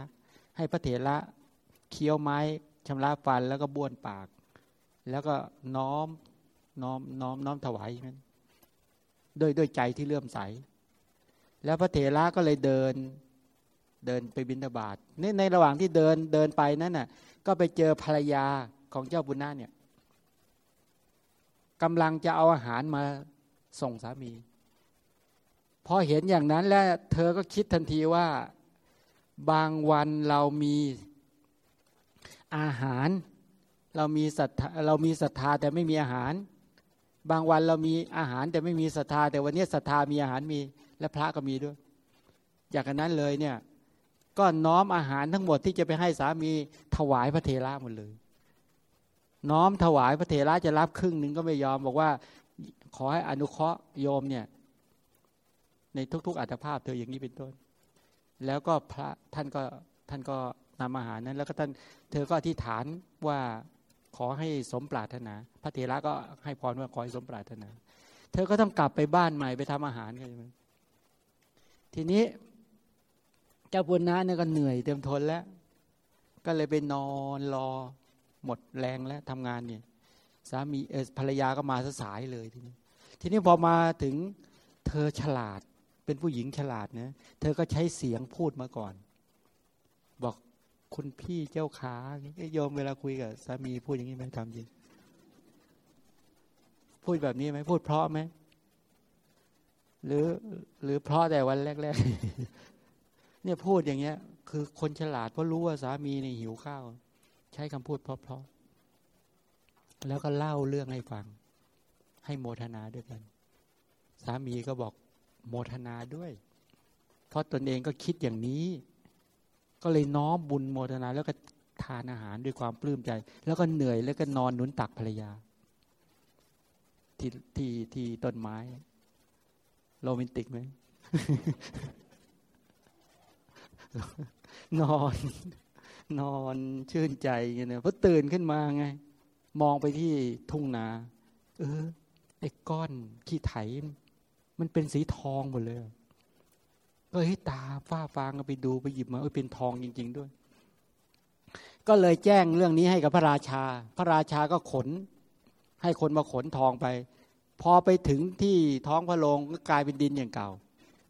ให้พระเถระเคี้ยวไม้ชำระฟันแล้วก็บ้วนปาก แล้วก็น้อมน้อมน้อมน้อมถวายนั้นด้วยด้วยใจที่เลื่อมใส แล้วพระเถระก็เลยเดิน เดินไปบินทบาทนี่ในระหว่างที่เดินเดินไปนั้นน่ะ ก็ไปเจอภรรยาของเจ้าบุญนาเนี่ยกำลังจะเอาอาหารมาส่งสามีพอเห็นอย่างนั้นแล้วเธอก็คิดทันทีว่าบางวันเรามีอาหาร เรามีศรัทธาเรามีศรัทธาแต่ไม่มีอาหาร บางวันเรามีอาหารแต่ไม่มีศรัทธา แต่วันนี้ศรัทธามีอาหารมี และพระก็มีด้วย จากนั้นเลยเนี่ย ก็น้อมอาหารทั้งหมดที่จะไปให้สามีถวายพระเทระหมดเลย น้อมถวายพระเทระจะรับครึ่งหนึ่งก็ไม่ยอม บอกว่าขอให้อนุเคราะห์โยมเนี่ย ในทุก ๆอัตภาพเธออย่างนี้เป็นต้น แล้วก็พระท่านก็ท่านก็นำอาหารนั้น แล้วก็ท่านเธอก็อธิษฐานว่าขอให้สมปรารถนา พระเทระก็ให้พรว่าขอให้สมปรารถนา เธอก็ต้องกลับไปบ้านใหม่ไปทำอาหารใช่ไหมทีนี้ เจ้าปุณณะเนี่ยก็เหนื่อยเต็มทนแล้ว ก็เลยไปนอนรอหมดแรงแล้วทำงานเนี่ยสามีเออภรรยาก็มาสายเลยทีนี้ทีนี้พอมาถึงเธอฉลาดเป็นผู้หญิงฉลาดนะเธอก็ใช้เสียงพูดมาก่อน บอกคุณพี่เจ้าขาโยมเวลาคุยกับสามีพูดอย่างนี้ไหมทำจริงพูดแบบนี้ไหมพูดเพราะไหมหรือ หรือเพราะแต่วันแรกๆ เนี่ยพูดอย่างเงี้ย คือคนฉลาดเพราะรู้ว่าสามีในหิวข้าว ใช้คำพูดเพราะๆแล้วก็เล่าเรื่องให้ฟัง ให้โมทนาด้วยกัน สามีก็บอกโมทนาด้วย เพราะตนเองก็คิดอย่างนี้ ก็เลยน้อมบุญโมทนาแล้วก็ทานอาหารด้วยความปลื้มใจ แล้วก็เหนื่อยแล้วก็นอนหนุนตักภรรยา ที่ที่ที่ต้นไม้ โรแมนติกไหม นอน นอนชื่นใจเงี้ยเพราะตื่นขึ้นมาไง มองไปที่ทุ่งนา เออไอ้ก้อนขี้ไถ มันเป็นสีทองหมดเลยก็ให้ตาฟ้าฟางก็ไปดูไปหยิบมาเออเป็นทองจริง ๆด้วย ก็เลยแจ้งเรื่องนี้ให้กับพระราชา พระราชาก็ขน ให้คนมาขนทองไป พอไปถึงที่ท้องพระโรงก็กลายเป็นดินอย่างเก่า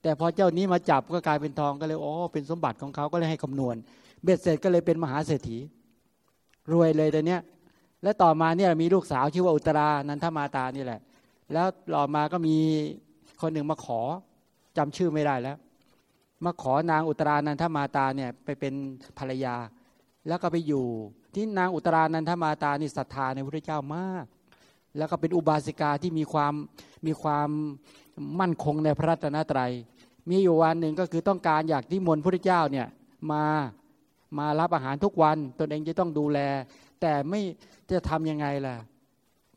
แต่พอเจ้านี้มาจับก็กลายเป็นทองก็เลยโอ้เป็นสมบัติของเขาก็เลยให้คำนวณ เบ็ดเสร็จก็เลยเป็นมหาเศรษฐี รวยเลยแต่เนี้ยและต่อมาเนี่ยมีลูกสาวชื่อว่าอุตรานันทมาตานี่แหละ แล้วต่อมาก็มีคนหนึ่งมาขอจำชื่อไม่ได้แล้ว มาขอนางอุตรานันทมาตาเนี่ยไปเป็นภรรยา แล้วก็ไปอยู่ ที่นางอุตรานันทมาตานี่ศรัทธาในพระเจ้ามาก แล้วก็เป็นอุบาสิกาที่มีความมีความ มั่นคงในพระรัตนตรัย มีอยู่วันหนึ่งก็คือต้องการอยากที่มนพระเจ้าเนี่ยมามารับอาหารทุกวัน ตนเองจะต้องดูแล แต่ไม่จะทํำยังไงล่ะ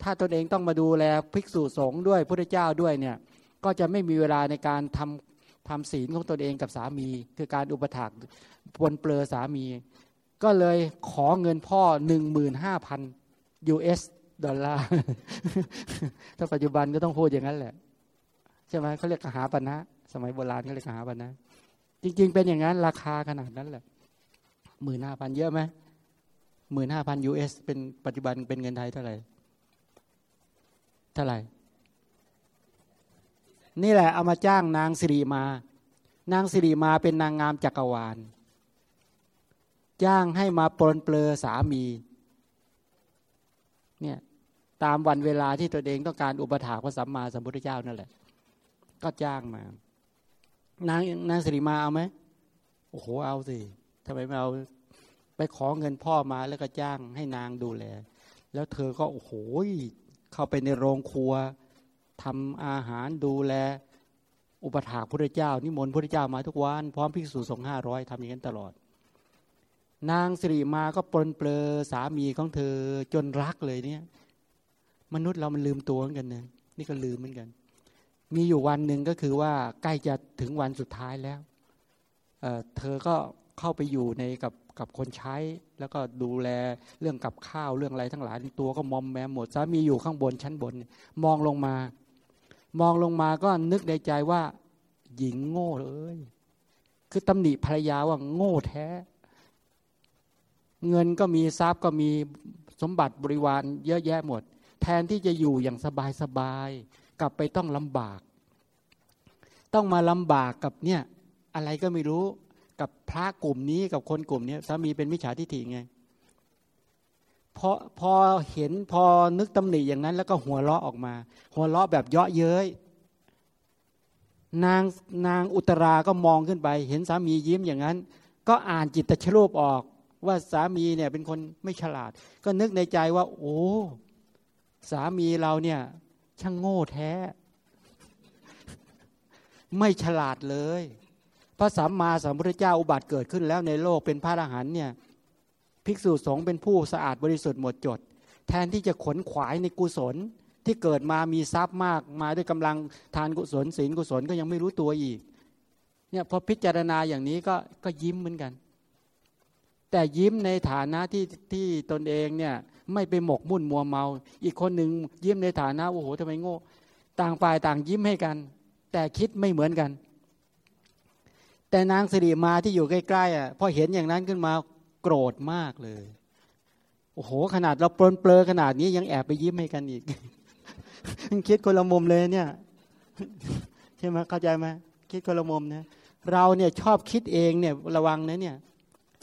ถ้าตนเองต้องมาดูแลภิกษุสงฆ์ด้วยพระเจ้าด้วยเนี่ยก็จะไม่มีเวลาในการทำทำศีลของตนเองกับสามี คือการอุปถักปนเปลือสามี ก็เลยขอเงินพ่อหนึ่งหมื่นห้าพันยูเอสดอลลาร์ ถ้าปัจจุบันก็ต้องพูดอย่างนั้นแหละ ใช่ไหมเขาเรียกหาปณะสมัยโบราณเขาเรียกหาปณะจริง ๆ เป็นอย่างนั้น ราคาขนาดนั้นแหละหมื่นห้าพันเยอะไหมหมื่นห้าพันยูเอสเป็นปัจจุบันเป็นเงินไทยเท่าไหร่เท่าไหร่ นี่แหละเอามาจ้างนางสิริมา นางสิริมาเป็นนางงามจักรวาล จ้างให้มาปลนเปลือสามีเนี่ยตามวันเวลาที่ตัวเองต้องการอุปถากพระสัมมาสัมพุทธเจ้านั่นแหละ ก็จ้างมานางนางสิริมาเอาไหมโอ้โหเอาสิทำไมไม่เอาไปขอเงินพ่อมาแล้วก็จ้างให้นางดูแล แล้วเธอก็โอ้โหเข้าไปในโรงครัวทำอาหารดูแล อุปถากพระเจ้า นิมนต์พระเจ้ามาทุกวันพร้อมภิกษุสงฆ์ห้าร้อยทำอย่างนั้นตลอด นางสิริมาก็ปลนเปลือสามีของเธอจนรักเลยเนี่ย มนุษย์เรามันลืมตัวเหมือนกันนะนี่ก็ลืมเหมือนกัน มีอยู่วันหนึ่งก็คือว่าใกล้จะถึงวันสุดท้ายแล้วเเธอก็เข้าไปอยู่ในกับกับคนใช้ แล้วก็ดูแลเรื่องกับข้าวเรื่องอะไรทั้งหลายตัวก็มอมแมมหมดสามีอยู่ข้างบนชั้นบน มองลงมา มองลงมาก็นึกในใจว่า หญิงโง่เลยคือตำหนิภรรยาว่าโง่แท้ เงินก็มีทรัพย์ก็มีสมบัติบริวารเยอะแยะหมด แทนที่จะอยู่อย่างสบายสบาย กลับไปต้องลำบาก ต้องมาลำบากกับเนี่ยอะไรก็ไม่รู้กับพระกลุ่มนี้กับคนกลุ่มนี้สามีเป็นมิจฉาทิฏฐิไงพอพอเห็นพอนึกตำหนิอย่างนั้น แล้วก็หัวเราะออกมา หัวเราะแบบเยาะเย้ยนางนางอุตราก็มองขึ้นไป เห็นสามียิ้มอย่างนั้น ก็อ่านจิตตชรูปออก ว่าสามีเนี่ยเป็นคนไม่ฉลาด ก็นึกในใจว่า โอ้ สามีเราเนี่ย ช่างโง่แท้ ไม่ฉลาดเลย พระสัมมาสัมพุทธเจ้าอุบัติเกิดขึ้นแล้วในโลกเป็นพระอรหันเนี่ย ภิกษุสงฆ์เป็นผู้สะอาดบริสุทธิ์หมดจด แทนที่จะขนขวายในกุศลที่เกิดมามีทรัพย์มากมาด้วยกำลังทานกุศลศีลกุศลก็ยังไม่รู้ตัวอีก เนี่ยพอพิจารณาอย่างนี้ก็ก็ยิ้มเหมือนกัน แต่ยิ้มในฐานะที่ที่ตนเองเนี่ย ไม่ไปหมกมุ่นมัวเมา อีกคนหนึ่งยิ้มในฐานะโอ้โหทำไมโง่ ต่างฝ่ายต่างยิ้มให้กัน แต่คิดไม่เหมือนกัน แต่นางสิริมาที่อยู่ใกล้ๆอะพอเห็นอย่างนั้นขึ้นมาโกรธมากเลยโอ้โห ขนาดเราปลนเปลือขนาดนี้ยังแอบไปยิ้มให้กันอีกคิดคนละมุมเลยเนี่ย ใช่ไหมเข้าใจไหมคิดคนละมุมนะเราเนี่ยชอบคิดเองเนี่ยระวังนะเนี่ย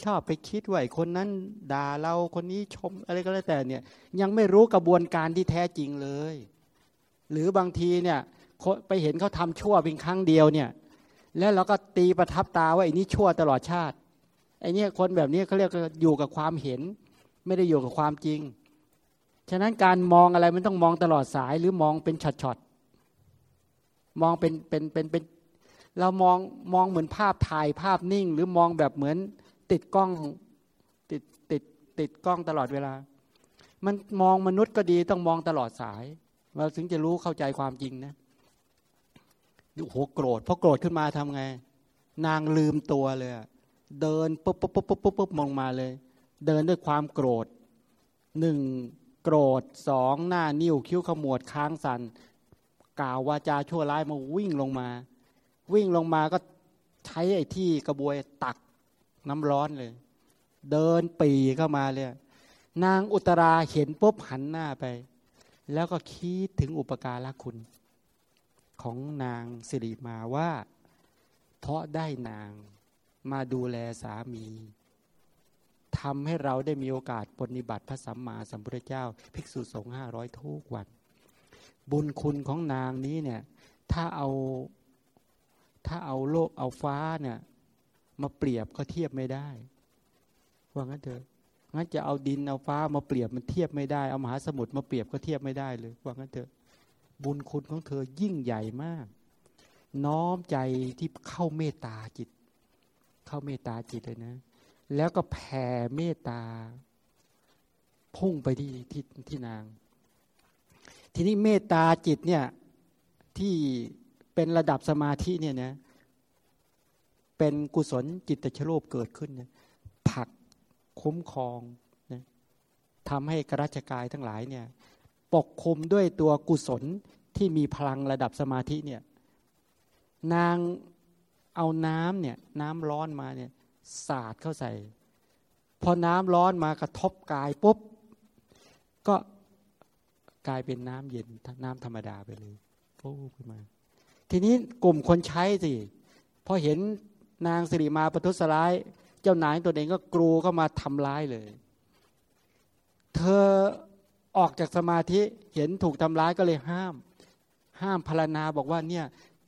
ชอบไปคิดว่าคนนั้นด่าเราคนนี้ชมอะไรก็แล้วแต่เนี่ย ยังไม่รู้กระบวนการที่แท้จริงเลย หรือบางทีเนี่ยไปเห็นเขาทำชั่วเพียงครั้งเดียวเนี่ย แล้วเราก็ตีประทับตาว่าไอ้นี้ชั่วตลอดชาติไอ้นี่คนแบบนี้เขาเรียกอยู่กับความเห็น ไม่ได้อยู่กับความจริง ฉะนั้นการมองอะไรมันต้องมองตลอดสายหรือมองเป็นช็อตๆมองเป็นเป็นเป็นเป็นเรามองมองเหมือนภาพถ่ายภาพนิ่ง หรือมองแบบเหมือน ติดกล้องติดติดติดกล้องตลอดเวลา มันมองมนุษย์ก็ดีต้องมองตลอดสาย เราถึงจะรู้เข้าใจความจริงนะโอ้โหโกรธพอโกรธขึ้นมาทำไง นางลืมตัวเลย เดินปุ๊บปุ๊บปุ๊บปุ๊บปุ๊บปุ๊บมองมาเลย เดินด้วยความโกรธหนึ่งโกรธสองหน้านิ้วคิ้วขมวดค้างสันกล่าววาจาชั่วร้ายมาวิ่งลงมา วิ่งลงมาก็ใช้ไอ้ที่กระบวยตัก น้ำร้อนเลย เดินปีเข้ามาเลยนางอุตราเห็นปุ๊บหันหน้าไป แล้วก็คิดถึงอุปการะคุณ ของนางสิริมาว่า เพราะได้นางมาดูแลสามีทำให้เราได้มีโอกาสปฏิบัติพระสัมมาสัมพุทธเจ้า ภิกษุสงฆ์ห้าร้อยทุกวัน บุญคุณของนางนี้เนี่ย ถ้าเอาถ้าเอาโลกเอาฟ้าเนี่ย มาเปรียบก็เทียบไม่ได้ ว่างั้นเถอะงั้นจะเอาดินเอาฟ้ามาเปรียบมันเทียบไม่ได้ เอามหาสมุทรมาเปรียบก็เทียบไม่ได้เลย ว่างั้นเถอะ บุญคุณของเธอยิ่งใหญ่มาก น้อมใจที่เข้าเมตตาจิต เข้าเมตตาจิตเลยนะ แล้วก็แผ่เมตตา พุ่งไปที่ที่ที่นาง ทีนี้เมตตาจิตเนี่ยที่เป็นระดับสมาธิเนี่ยนะ เป็นกุศลจิตชโลบเกิดขึ้นเนี่ยผักคุ้มครองนะทำให้กราชกายทั้งหลายเนี่ยปกคุมด้วยตัวกุศลที่มีพลังระดับสมาธิเนี่ยนางเอาน้ำเนี่ยน้ำร้อนมาเนี่ยสาดเข้าใส่ พอน้ำร้อนมากระทบกายปุ๊บ ก็กลายเป็นน้ำเย็นน้ำธรรมดาไปเลยปุ๊บขึ้นมา ทีนี้กลุ่มคนใช้สิพอเห็น นางสิริมาประทุษร้าย เจ้านายตัวเองก็กรูเข้ามาทำร้ายเลย เธอออกจากสมาธิเห็นถูกทำร้ายก็เลยห้าม ห้ามพารณาบอกว่าเนี่ย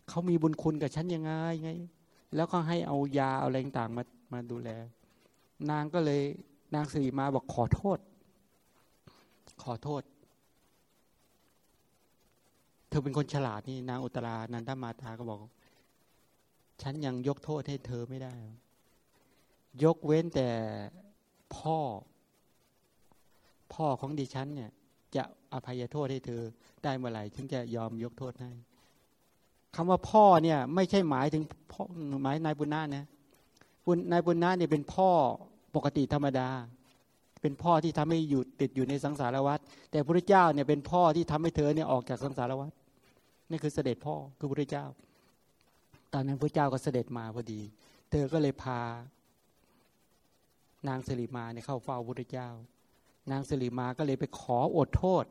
เขามีบุญคุณกับฉันยังไงไง แล้วก็ให้เอายาเอาอะไรต่างมามาดูแล นางก็เลยนางสีมาบอกขอโทษ ขอโทษ เธอเป็นคนฉลาดนี่นางอุตรานันทมาตาก็บอก ฉันยังยกโทษให้เธอไม่ได้ ยกเว้นแต่พ่อ พ่อของดิฉันเนี่ย จะอภัยโทษให้เธอได้เมื่อไหร่ถึงจะยอมยกโทษให้คำว่าพ่อเนี่ย ไม่ใช่หมายถึงพ่อหมายนายบุญนานะบุญนายบุญนาเนี่ยเป็นพ่อปกติธรรมดา เป็นพ่อที่ทำให้อยู่ติดอยู่ในสังสารวัฏแต่พระเจ้าเนี่ยเป็นพ่อที่ทำให้เธอเนี่ยออกจากสังสารวัฏนี่คือเสด็จพ่อคือพระเจ้า ตอนนั้นพระเจ้าก็เสด็จมาพอดี เธอก็เลยพา นางสิริมาเนี่ยเข้าเฝ้าพระเจ้า นางสิริมาก็เลยไปขออดโทษ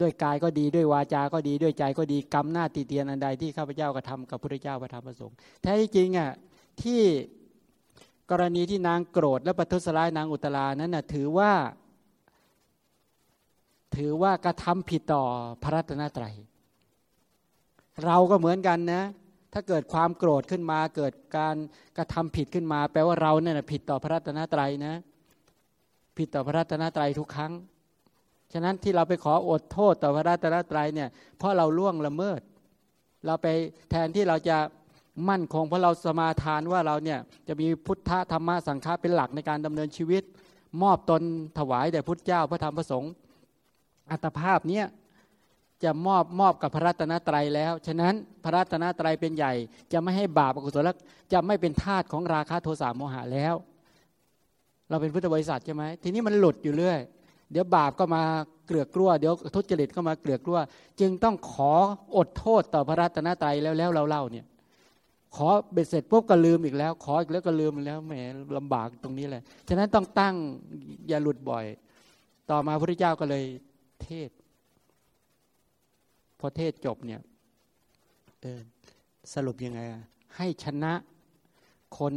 ด้วยกายก็ดีด้วยวาจาก็ดีด้วยใจก็ดีกรรมหน้าตีเตียนอันใดที่ข้าพเจ้ากระทากับพระเจ้าพระธรรมประสงค์แท้จริงอะที่กรณีที่นางโกรธและประทุษร้ายนางอุตรานั้นนะถือว่า ถือว่ากระทำผิดต่อพระรัตนตรัย เราก็เหมือนกันนะ ถ้าเกิดความโกรธขึ้นมา เกิดการกระทำผิดขึ้นมา แปลว่าเราเนี่ยผิดต่อพระรัตนตรัยนะ ผิดต่อพระรัตนตรัยทุกครั้ง ฉะนั้นที่เราไปขออดโทษต่อพระรัตนตรัยเนี่ย เพราะเราล่วงละเมิด เราไปแทนที่เราจะมั่นคงเพราะเราสมาทานว่าเราเนี่ยจะมีพุทธธรรมสังฆาเป็นหลักในการดำเนินชีวิต มอบตนถวายแด่พุทธเจ้าพระธรรมพระสงฆ์อัตภาพเนี้ย จะมอบมอบกับพระรัตนตรัยแล้ว ฉะนั้นพระรัตนตรัยเป็นใหญ่ จะไม่ให้บาปอกุศลจะไม่เป็นทาสของราคะโทสะโมหะแล้ว เราเป็นพุทธบริษัทใช่ไหมทีนี้มันหลุดอยู่เรื่อย เดี๋ยวบาปก็มาเกลือกกลัวเดี๋ยวทุจริตก็มาเกลือกกลัวจึงต้องขออดโทษต่อพระรัตนตรัยแล้วแล้วเราเล่าเนี่ยขอเบ็ดเสร็จปุ๊บก็ลืมอีกแล้ว ขออีกแล้วก็ลืมอีกแล้วแหมลำบากตรงนี้แหละฉะนั้นต้องตั้งอย่าหลุดบ่อย ต่อมาพระพุทธเจ้าก็เลยเทศ พอเทศจบเนี่ยเออสรุปยังไง ให้ชนะคน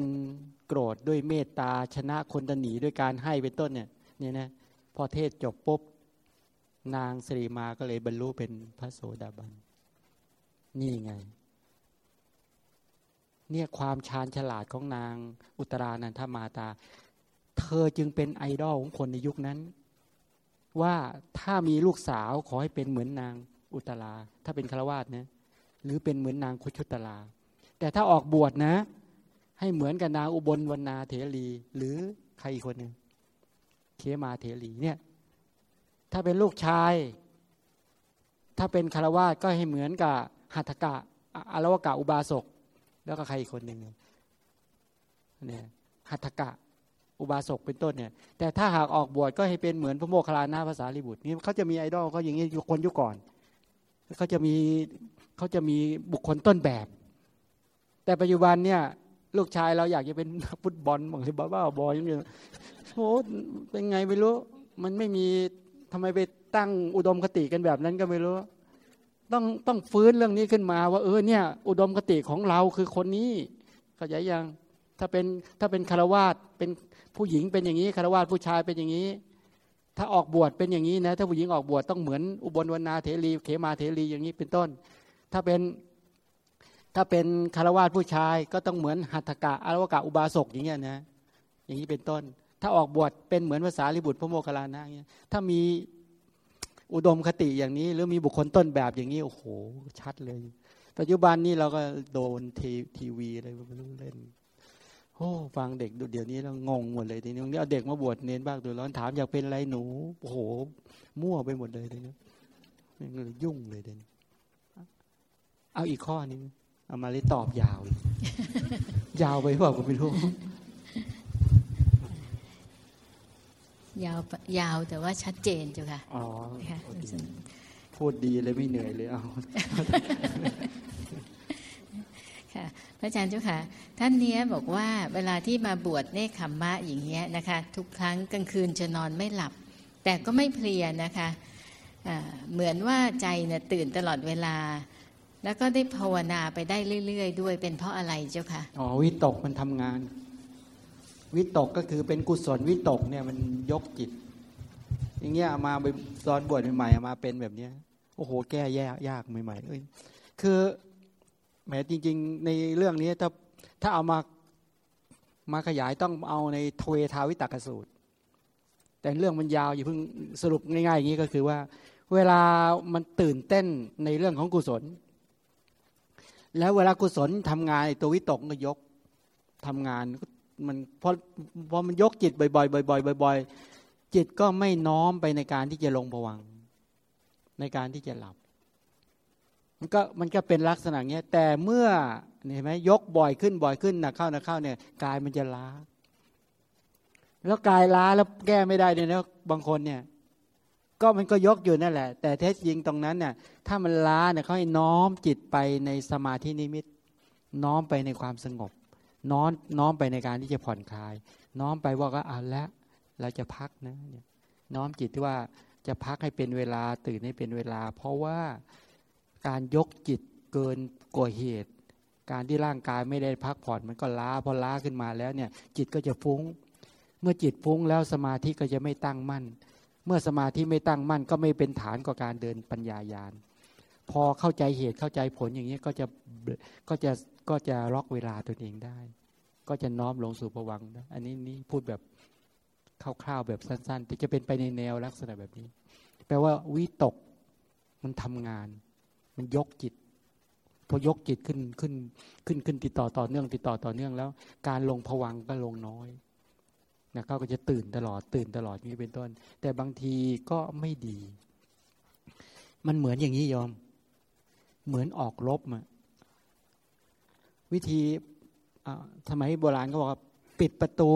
โกรธด้วยเมตตาชนะคนตนีด้วยการให้เป็นต้นเนี่ยเนี่ยนะพอเทศจบปุ๊บนางสรีมาก็เลยบรรลุเป็นพระโสดาบัน นี่ไง เนี่ยความชาญฉลาดของนางอุตรานันทมาตา เธอจึงเป็นไอดอลของคนในยุคนั้น ว่าถ้ามีลูกสาวขอให้เป็นเหมือนนาง อุตราถ้าเป็นฆราวาสนะหรือเป็นเหมือนนางคุชุตลา แต่ถ้าออกบวชนะ ให้เหมือนกับนางอุบลวรรณาเถรี หรือใครอีกคนหนึ่งเคมาเถรีเนี่ยถ้าเป็นลูกชาย ถ้าเป็นคารวาสก็ให้เหมือนกับหัตถกะอารวกะอุบาสกแล้วก็ใครอีกคนหนึ่งเนี่ยหัตถกะอุบาสกเป็นต้นเนี่ย แต่ถ้าหากออกบวชก็ให้เป็นเหมือนพระโมคคัลลานะภาษาลิบุตรนี่เขาจะมีไอดอลเขาอย่างนี้คนยุคก่อน เขาจะมีเขาจะมีบุคคลต้นแบบ แต่ปัจจุบันเนี่ย ลูกชายเราอยากจะเป็นฟุตบอลบางทีบ้าบ้าบอยอย่างเงี้ยโอ้เป็นไงไม่รู้ มันไม่มีทำไมไปตั้งอุดมคติกันแบบนั้นก็ไม่รู้ ต้องต้องฟื้นเรื่องนี้ขึ้นมาว่าเออเนี่ย อุดมคติของเราคือคนนี้เข้าใจยังถ้าเป็นถ้าเป็นคารวาสเป็นผู้หญิงเป็นอย่างนี้คารวาสผู้ชายเป็นอย่างนี้ ถ้าออกบวชเป็นอย่างนี้นะถ้าผู้หญิงออกบวชต้องเหมือนอุบลวรรณาเถรีเขมาเถรีอย่างนี้เป็นต้น ถ้าเป็นถ้าเป็นคารวาสผู้ชายก็ต้องเหมือนหัตถกะอารวกะอุบาสกอย่างเงี้ยนะอย่างนี้เป็นต้น ถ้าออกบวชเป็นเหมือนภาษาลิบุตรพระโมคคัลลานะเงี้ยถ้ามีอุดมคติอย่างนี้ หรือมีบุคคลต้นแบบอย่างนี้โอ้โหชัดเลย ปัจจุบันนี้เราก็โดนทีทีวีอะไรไม่รู้เล่น โอ้ฟังเด็กเดี๋ยวนี้แล้วงงหมดเลยทีนี้นี้เอาเด็กมาบวชเน้นบ้างตัวร้อนถามอยากเป็นอะไรหนูโอ้โหมั่วไปหมดเลยทีนี้ยุ่งเลยเดี๋ยวนี้เอาอีกข้อนึงเอามาเลยตอบยาว ยาวไปเปล่าก็ไม่รู้ยาวยาวแต่ว่าชัดเจนจ้ะค่ะอ๋อพูดดีเลยไม่เหนื่อยเลยเอาค่ะพ ระอาจารย์เจ้าค่ะ ท่านเนี้ยบอกว่าเวลาที่มาบวชเนคขมมะอย่างเงี้ยนะคะ ทุกครั้งกลางคืนจะนอนไม่หลับ แต่ก็ไม่เพลียนะคะเหมือนว่าใจเนี่ยตื่นตลอดเวลา แล้วก็ได้ภาวนาไปได้เรื่อย ๆ ด้วยเป็นเพราะอะไรเจ้าค่ะอ๋อวิตกมันทำงาน วิตกก็คือเป็นกุศลวิตกเนี่ยมันยกจิต อย่างเงี้ยมาไปสอนบวชใหม่ๆมาเป็นแบบเนี้ยโอ้โห แก้แย่ยากใหม่ๆเอ้ยคือ แหมจริง ๆ ในเรื่องนี้ถ้าถ้าเอามามาขยายต้องเอาในทเวทาวิตกสูตร แต่เรื่องมันยาวอยู่เพิ่งสรุปง่ายๆอย่างนี้ก็คือว่า เวลามันตื่นเต้นในเรื่องของกุศล แล้วเวลากุศลทำงานตัววิตกก็ยกทำงานมันพอพอมันยกจิตบ่อยๆบ่อยๆบ่อยๆจิตก็ไม่น้อมไปในการที่จะลงผวังในการที่จะหลับ มันก็มันก็เป็นลักษณะเนี้ย แต่เมื่อเห็นไหมยกบ่อยขึ้นบ่อยขึ้นหนักเข้าหนักเข้าเนี่ยกายมันจะล้า แล้วกายล้าแล้วแก้ไม่ได้เนี่ยนะบางคนเนี่ย ก็มันก็ยกอยู่นั่นแหละ แต่แท้จริงตรงนั้นเนี่ยถ้ามันล้าเนี่ยเขาให้น้อมจิตไปในสมาธินิมิต น้อมไปในความสงบ น้อมน้อมไปในการที่จะผ่อนคลาย น้อมไปว่าก็เอาละเราจะพักนะเนี่ยน้อมจิตที่ว่าจะพักให้เป็นเวลาตื่นให้เป็นเวลา เพราะว่า การยกจิตเกินกว่าเหตุ การที่ร่างกายไม่ได้พักผ่อนมันก็ล้าพอล้าขึ้นมาแล้วเนี่ย จิตก็จะฟุ้ง เมื่อจิตฟุ้งแล้วสมาธิก็จะไม่ตั้งมั่น เมื่อสมาธิไม่ตั้งมั่น ก็ไม่เป็นฐานกับการเดินปัญญายานพอเข้าใจเหตุเข้าใจผลอย่างนี้ก็จะก็จะก็จะล็อกเวลาตัวเองได้ ก็จะน้อมลงสู่ภวังอันนี้นี่พูดแบบคร่าวๆแบบสั้นๆแต่จะเป็นไปในแนวลักษณะแบบนี้ แปลว่าวิตกมันทำงาน มันยกจิตพอยกจิตขึ้นขึ้นขึ้นขึ้นติดต่อต่อเนื่องติดต่อต่อเนื่องแล้ว การลงผวังก็ลงน้อยนะเขาก็จะตื่นตลอดตื่นตลอดนี้เป็นต้น แต่บางทีก็ไม่ดี มันเหมือนอย่างนี้ยอม เหมือนออกรบมาวิธีสมัยโบราณก็บอกว่าปิดประตู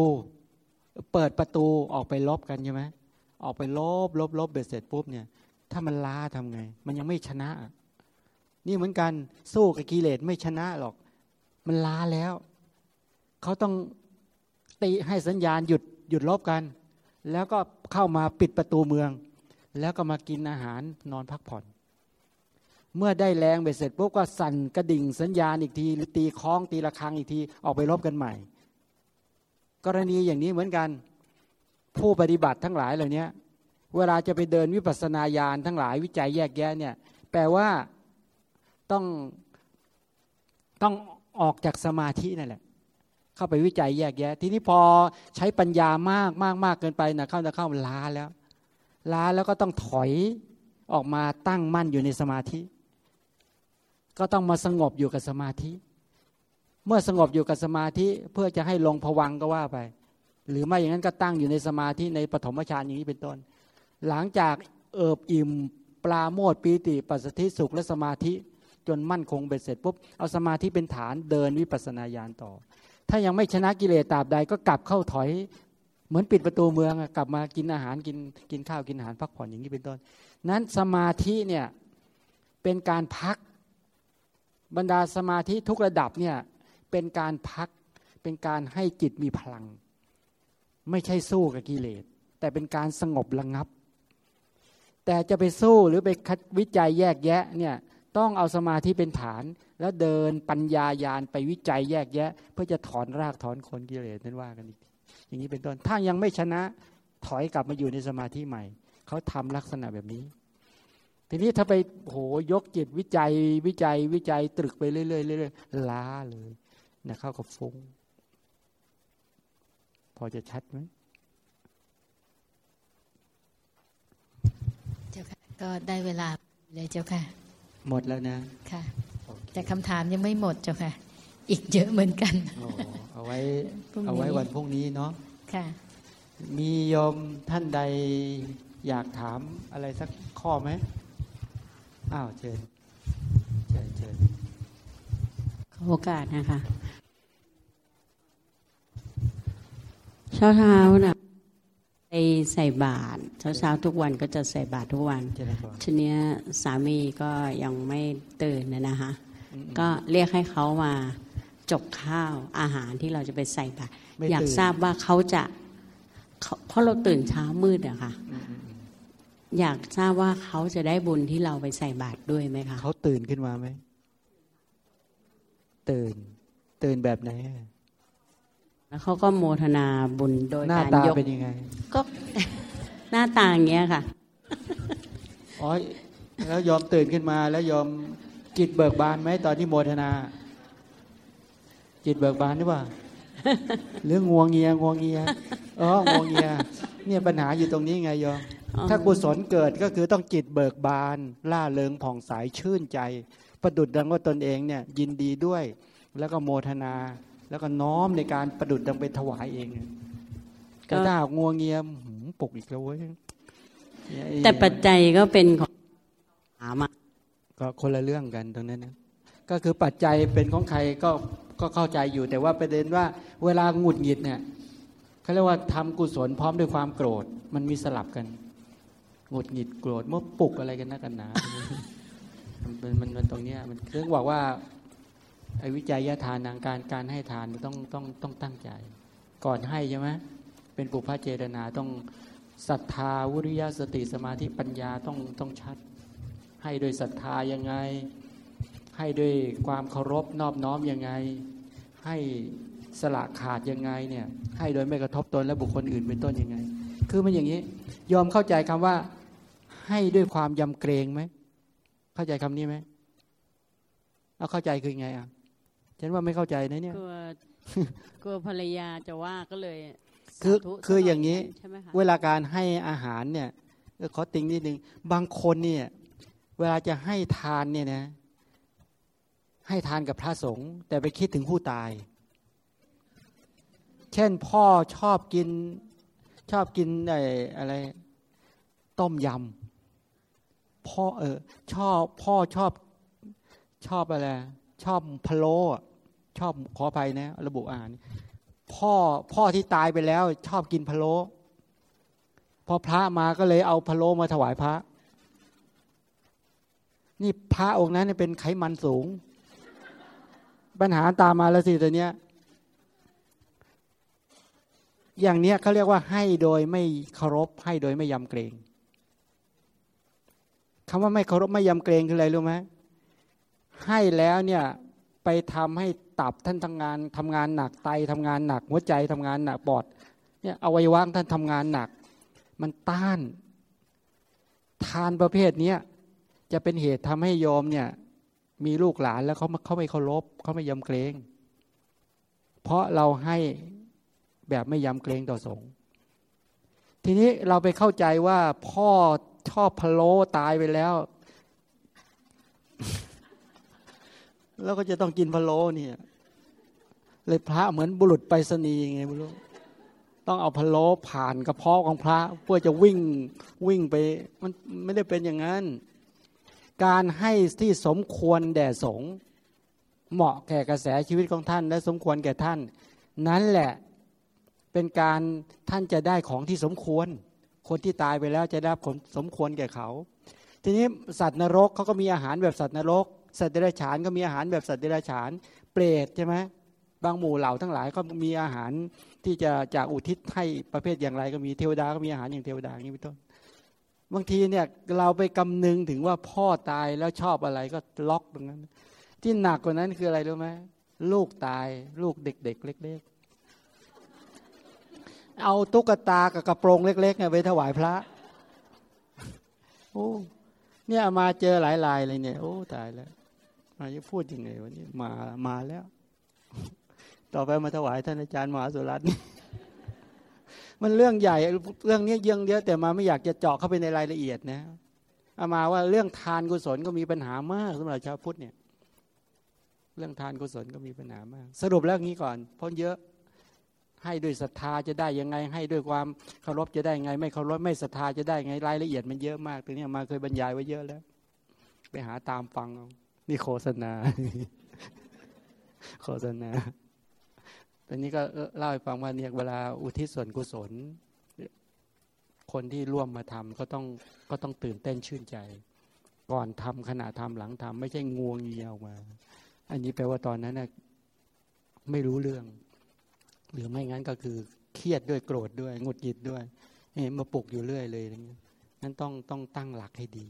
เปิดประตูออกไปลบกันใช่ไหมออกไปลบลบลบเบ็ดเสร็จปุ๊บเนี่ย ถ้ามันล้าทำไง มันยังไม่ชนะ นี่เหมือนกันสู้กับกิเลสไม่ชนะหรอก มันล้าแล้ว เขาต้องตีให้สัญญาณหยุดหยุดลบกัน แล้วก็เข้ามาปิดประตูเมือง แล้วก็มากินอาหารนอนพักผ่อน เมื่อได้แรงเบ็ดเสร็จปุ๊บก็สั่นกระดิ่งสัญญาณอีกทีหรือตีคล้องตีระฆังอีกทีออกไปรบกันใหม่ กรณีอย่างนี้เหมือนกัน ผู้ปฏิบัติทั้งหลายเหล่านี้เวลาจะไปเดินวิปัสสนาญาณทั้งหลายวิจัยแยกแยะเนี่ยแปลว่า ต้องต้องออกจากสมาธินั่นแหละ เข้าไปวิจัยแยกแยะ ทีนี้พอใช้ปัญญามากมากมากเกินไปนะเข้าจะเข้าล้าแล้ว ล้าแล้วก็ต้องถอยออกมาตั้งมั่นอยู่ในสมาธิ ก็ต้องมาสงบอยู่กับสมาธิ เมื่อสงบอยู่กับสมาธิเพื่อจะให้ลงผวังก็ว่าไป หรือไม่อย่างนั้นก็ตั้งอยู่ในสมาธิในปฐมฌานอย่างนี้เป็นต้น หลังจากเอิบอิ่มปลาโมดปีติปัสสติสุขและสมาธิ จนมั่นคงเบ็ดเสร็จปุ๊บเอาสมาธิเป็นฐานเดินวิปัสนาญาณต่อ ถ้ายังไม่ชนะกิเลสตราบใดก็กลับเข้าถอย เหมือนปิดประตูเมืองกลับมากินอาหารกินกินข้าวกินอาหารพักผ่อนอย่างนี้เป็นต้น นั้นสมาธิเนี่ยเป็นการพักบรรดาสมาธิทุกระดับเนี่ยเป็นการพักเป็นการให้จิตมีพลัง ไม่ใช่สู้กับกิเลส แต่เป็นการสงบระงับ แต่จะไปสู้หรือไปคัดวิจัยแยกแยะเนี่ย ต้องเอาสมาธิเป็นฐาน แล้วเดินปัญญายาณไปวิจัยแยกแยะ เพื่อจะถอนรากถอนคนกิเลสนั่นว่ากันอีกอย่างนี้เป็นต้นถ้ายังไม่ชนะถอยกลับมาอยู่ในสมาธิใหม่ เขาทำลักษณะแบบนี้ ทีนี้ถ้าไปโหยกจิตวิจัยวิจัยวิจัยตรึกไปเรื่อยๆเรื่อยๆล้าเลยนะเข้ากับฟุ้งพอจะชัดไหมเจ้าค่ะก็ได้เวลาเลยเจ้าค่ะ หมดแล้วนะ ค่ะ แต่คำถามยังไม่หมดเจ้าค่ะ อีกเยอะเหมือนกัน เอาไว้ เอาไว้วันพรุ่งนี้เนาะ ค่ะ มีโยมท่านใดอยากถามอะไรสักข้อไหม อ้าวเชิญ เชิญเชิญโอกาสนะคะ เช้าเช้าน่ะ ไปใส่บาตรเช้าเช้าทุกวันก็จะใส่บาตรทุกวันทีนี้สามีก็ยังไม่ตื่นนะนะคะก็เรียกให้เขามาจกข้าวอาหารที่เราจะไปใส่บาตรอยากทราบว่าเขาจะเพราะเราตื่นเช้ามืดอะค่ะอยากทราบว่าเขาจะได้บุญที่เราไปใส่บาตรด้วยไหมคะเขาตื่นขึ้นมาไหมตื่น ตื่นแบบไหน แล้วเขาก็โมทนาบุญโดยการยกเป็นยังไง ก็ หน้าตาอย่างเงี้ยค่ะอ๋อแล้วยอมตื่นขึ้นมา แล้วยอมจิตเบิกบานไหมตอนที่โมทนา จิตเบิกบานหรือเปล่าหรืองวงเงียงวงเงียอ๋องวงเงีย เนี่ยปัญหาอยู่ตรงนี้ไงยอมถ้ากุศลเกิดก็คือต้องจิตเบิกบาน ล่าเริงผ่องใสชื่นใจ ประดุดดังว่าตนเองเนี่ย ยินดีด้วย แล้วก็โมทนา แล้วก็น้อมในการประดุดดังไปถวายเองก็ถ้างัวเงียมปลุกอีกแล้วเว้ยแต่ปัจจัยก็เป็นของหามาก็คนละเรื่องกันตรงนั้นนะก็คือปัจจัยเป็นของใครก็ก็เข้าใจอยู่ แต่ว่าประเด็นว่า เวลาหงุดหงิดเนี่ยเขาเรียกว่าทำกุศลพร้อมด้วยความโกรธ มันมีสลับกันหงุดหงิดโกรธเมื่อปลุกอะไรกันนักกันหนามันมันมันตรงเนี้ยมันเรื่องบอกว่า ไอ้วิจัยทานทางการการให้ทานต้องต้องต้องตั้งใจ ก่อนให้ใช่ไหมเป็นปุพพะเจตนาต้องศรัทธาวิริยะสติสมาธิปัญญาต้องต้องชัด ให้โดยศรัทธายังไง ให้ด้วยความเคารพนอบน้อมยังไง ให้สละขาดยังไงเนี่ยให้โดยไม่กระทบตนและบุคคลอื่นเป็นต้นยังไง คือมันอย่างนี้ ยอมเข้าใจคำว่าให้ด้วยความยำเกรงไหมเข้าใจคำนี้ไหมเอาเข้าใจคือไงอะ ฉันว่าไม่เข้าใจนะเนี่ยกลัวกลัวภรรยาจะว่าก็เลยคือสธุคืออย่างนี้ใช่ไหมคะเวลาการให้อาหารเนี่ยเออขอติงนิดนึงบางคนเนี่ย เวลาจะให้ทานเนี่ยนะ ให้ทานกับพระสงฆ์แต่ไปคิดถึงผู้ตาย เช่นพ่อชอบกิน ชอบกินไอ้อะไร ต้มยำพ่อเออชอบพ่อชอบชอบอะไรชอบพะโล้อะ ชอบขออภัยนะ ระบุอาหารพ่อพ่อที่ตายไปแล้ว ชอบกินพะโล้พอพระมาก็เลยเอาพะโล้มาถวายพระ นี่พระองค์นั้นเนยเป็นไขมันสูง ปัญหาตามมาแล้วสิตัวเนี้ย อย่างเนี้ยเขาเรียกว่าให้โดยไม่เคารพให้โดยไม่ยำเกรงคำว่าไม่เคารพไม่ยำเกรงคืออะไรรู้ไหมให้แล้วเนี่ยไปทำให้ ตับท่านทำงานทำงานหนักไตทำงานหนัก หัวใจทำงานหนักปอดเนี่ยอวัยวะท่านทำงานหนัก มันต้าน ทานประเภทเนี้ยจะเป็นเหตุทำให้โยมเนี่ย มีลูกหลานแล้วเขาเขาไม่เคารพเขาไม่ยำเกรง เพราะเราให้แบบไม่ยำเกรงต่อสงฆ์ทีนี้เราไปเข้าใจว่าพ่อชอบพะโล้ตายไปแล้ว แล้วก็จะต้องกินพะโล้เนี่ย เลยพระเหมือนบุรุษไปรษณีย์ไงไม่รู้ต้องเอาพะโล้ผ่านกระเพาะของพระ เพื่อจะวิ่งวิ่งไป มันไม่ได้เป็นอย่างนั้น การให้ที่สมควรแด่สงเหมาะแก่กระแสชีวิตของท่าน และสมควรแก่ท่าน นั้นแหละเป็นการท่านจะได้ของที่สมควร คนที่ตายไปแล้วจะได้ผลสมควรแก่เขา ทีนี้สัตว์นรกเขาก็มีอาหารแบบสัตว์นรก สัตว์เดรัจฉานก็มีอาหารแบบสัตว์เดรัจฉาน เปรตใช่ไหมบางหมู่เหล่าทั้งหลายก็มีอาหารที่จะจากอุทิศให้ประเภทอย่างไรก็มีเทวดาก็มีอาหารอย่างเทวดาอย่างนี้เป็นต้น บางทีเนี่ยเราไปกำนึงถึงว่าพ่อตายแล้วชอบอะไรก็ล็อกตรงนั้น ที่หนักกว่านั้นคืออะไรรู้ไหมลูกตายลูกเด็ก ๆ เล็ก ๆ เอาตุ๊กตากับกระโปรงเล็กๆเนี่ยไปถวายพระโอ้เนี่ยมาเจอหลายลายเลยเนี่ยโอ้ตายแล้ว มาจะพูดยังไงวันนี้มามาแล้ว ต่อไปมาถวายท่านอาจารย์มหาสุรัตน์นี่มันเรื่องใหญ่เรื่องนี้เยังเดียวแต่มาไม่อยากจะเจาะเข้าไปในรายละเอียดนะเอามาว่าเรื่องทานกุศลก็มีปัญหามากสำหรับชาวพุทธเนี่ย เรื่องทานกุศลก็มีปัญหามาก สรุปแล้วงี้ก่อนพราะเยอะให้ด้วยศรัทธาจะได้ยังไง ให้ด้วยความเคารพจะได้ไง ไม่เคารพไม่ศรัทธาจะได้ไงรายละเอียดมันเยอะมากตรงนี้มาเคยบรรยายไว้เยอะแล้ว ไปหาตามฟังเอา นี่โฆษณา โฆษณาตอนนี้ก็เล่าให้ฟังว่าเนี่ยเวลาอุทิศส่วนกุศล คนที่ร่วมมาทำก็ต้องก็ต้องตื่นเต้นชื่นใจ ก่อนทำขณะทำหลังทำไม่ใช่งวงเงียวมา อันนี้แปลว่าตอนนั้นนะไม่รู้เรื่อง หรือไม่งั้นก็คือเครียดด้วยโกรธด้วย งุดหงิดด้วยเอ๊มาปลุกอยู่เรื่อยเลยอย่างเงี้ยนั้นต้องต้องตั้งหลักให้ดี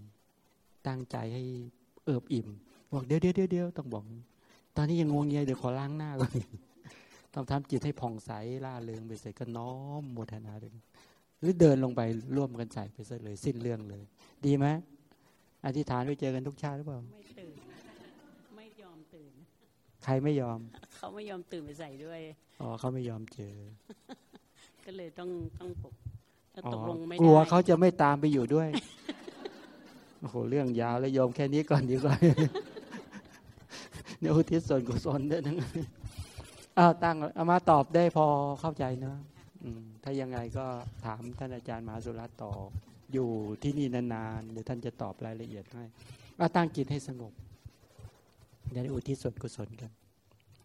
ตั้งใจให้เอิบอิ่ม บอกเดี๋ยวเดี๋ยวเดี๋ยวเดี๋ยวต้องบอก ตอนนี้ยังงวงเงียเดี๋ยวขอล้างหน้าก่อนต้องทำจิตให้ผ่องใสล่าเริงไปเสร็จก็น้อมโมทนาเลยหรือเดินลงไปร่วมกันใส่ไปซะเลย สิ้นเรื่องเลย ดีไหมอธิษฐานไปเจอกันทุกชาติหรือเปล่าไม่ตื่นไม่ยอมตื่น ใครไม่ยอม เขาไม่ยอมตื่นไปใส่ด้วยอ๋อเขาไม่ยอมเจอ ก็เลยต้องต้องปลุกถ้าอ๋อตกลงไม่ได้กลัวเขาจะไม่ตามไปอยู่ด้วยโอ้โหเรื่องยาวเลยโยมแค่นี้ก่อนดีกว่า เดี๋ยวอุทิศส่วนกุศลด้วยนะอ้าวตั้งเอามาตอบได้พอเข้าใจเนาะถ้ายังไงก็ถามท่านอาจารย์มหาสุรัตต่ออยู่ที่นี่นานๆเดี๋ยวท่านจะตอบรายละเอียดให้เอาตั้งจิตให้สงบเดี๋ยวอุทิศส่วนกุศลกัน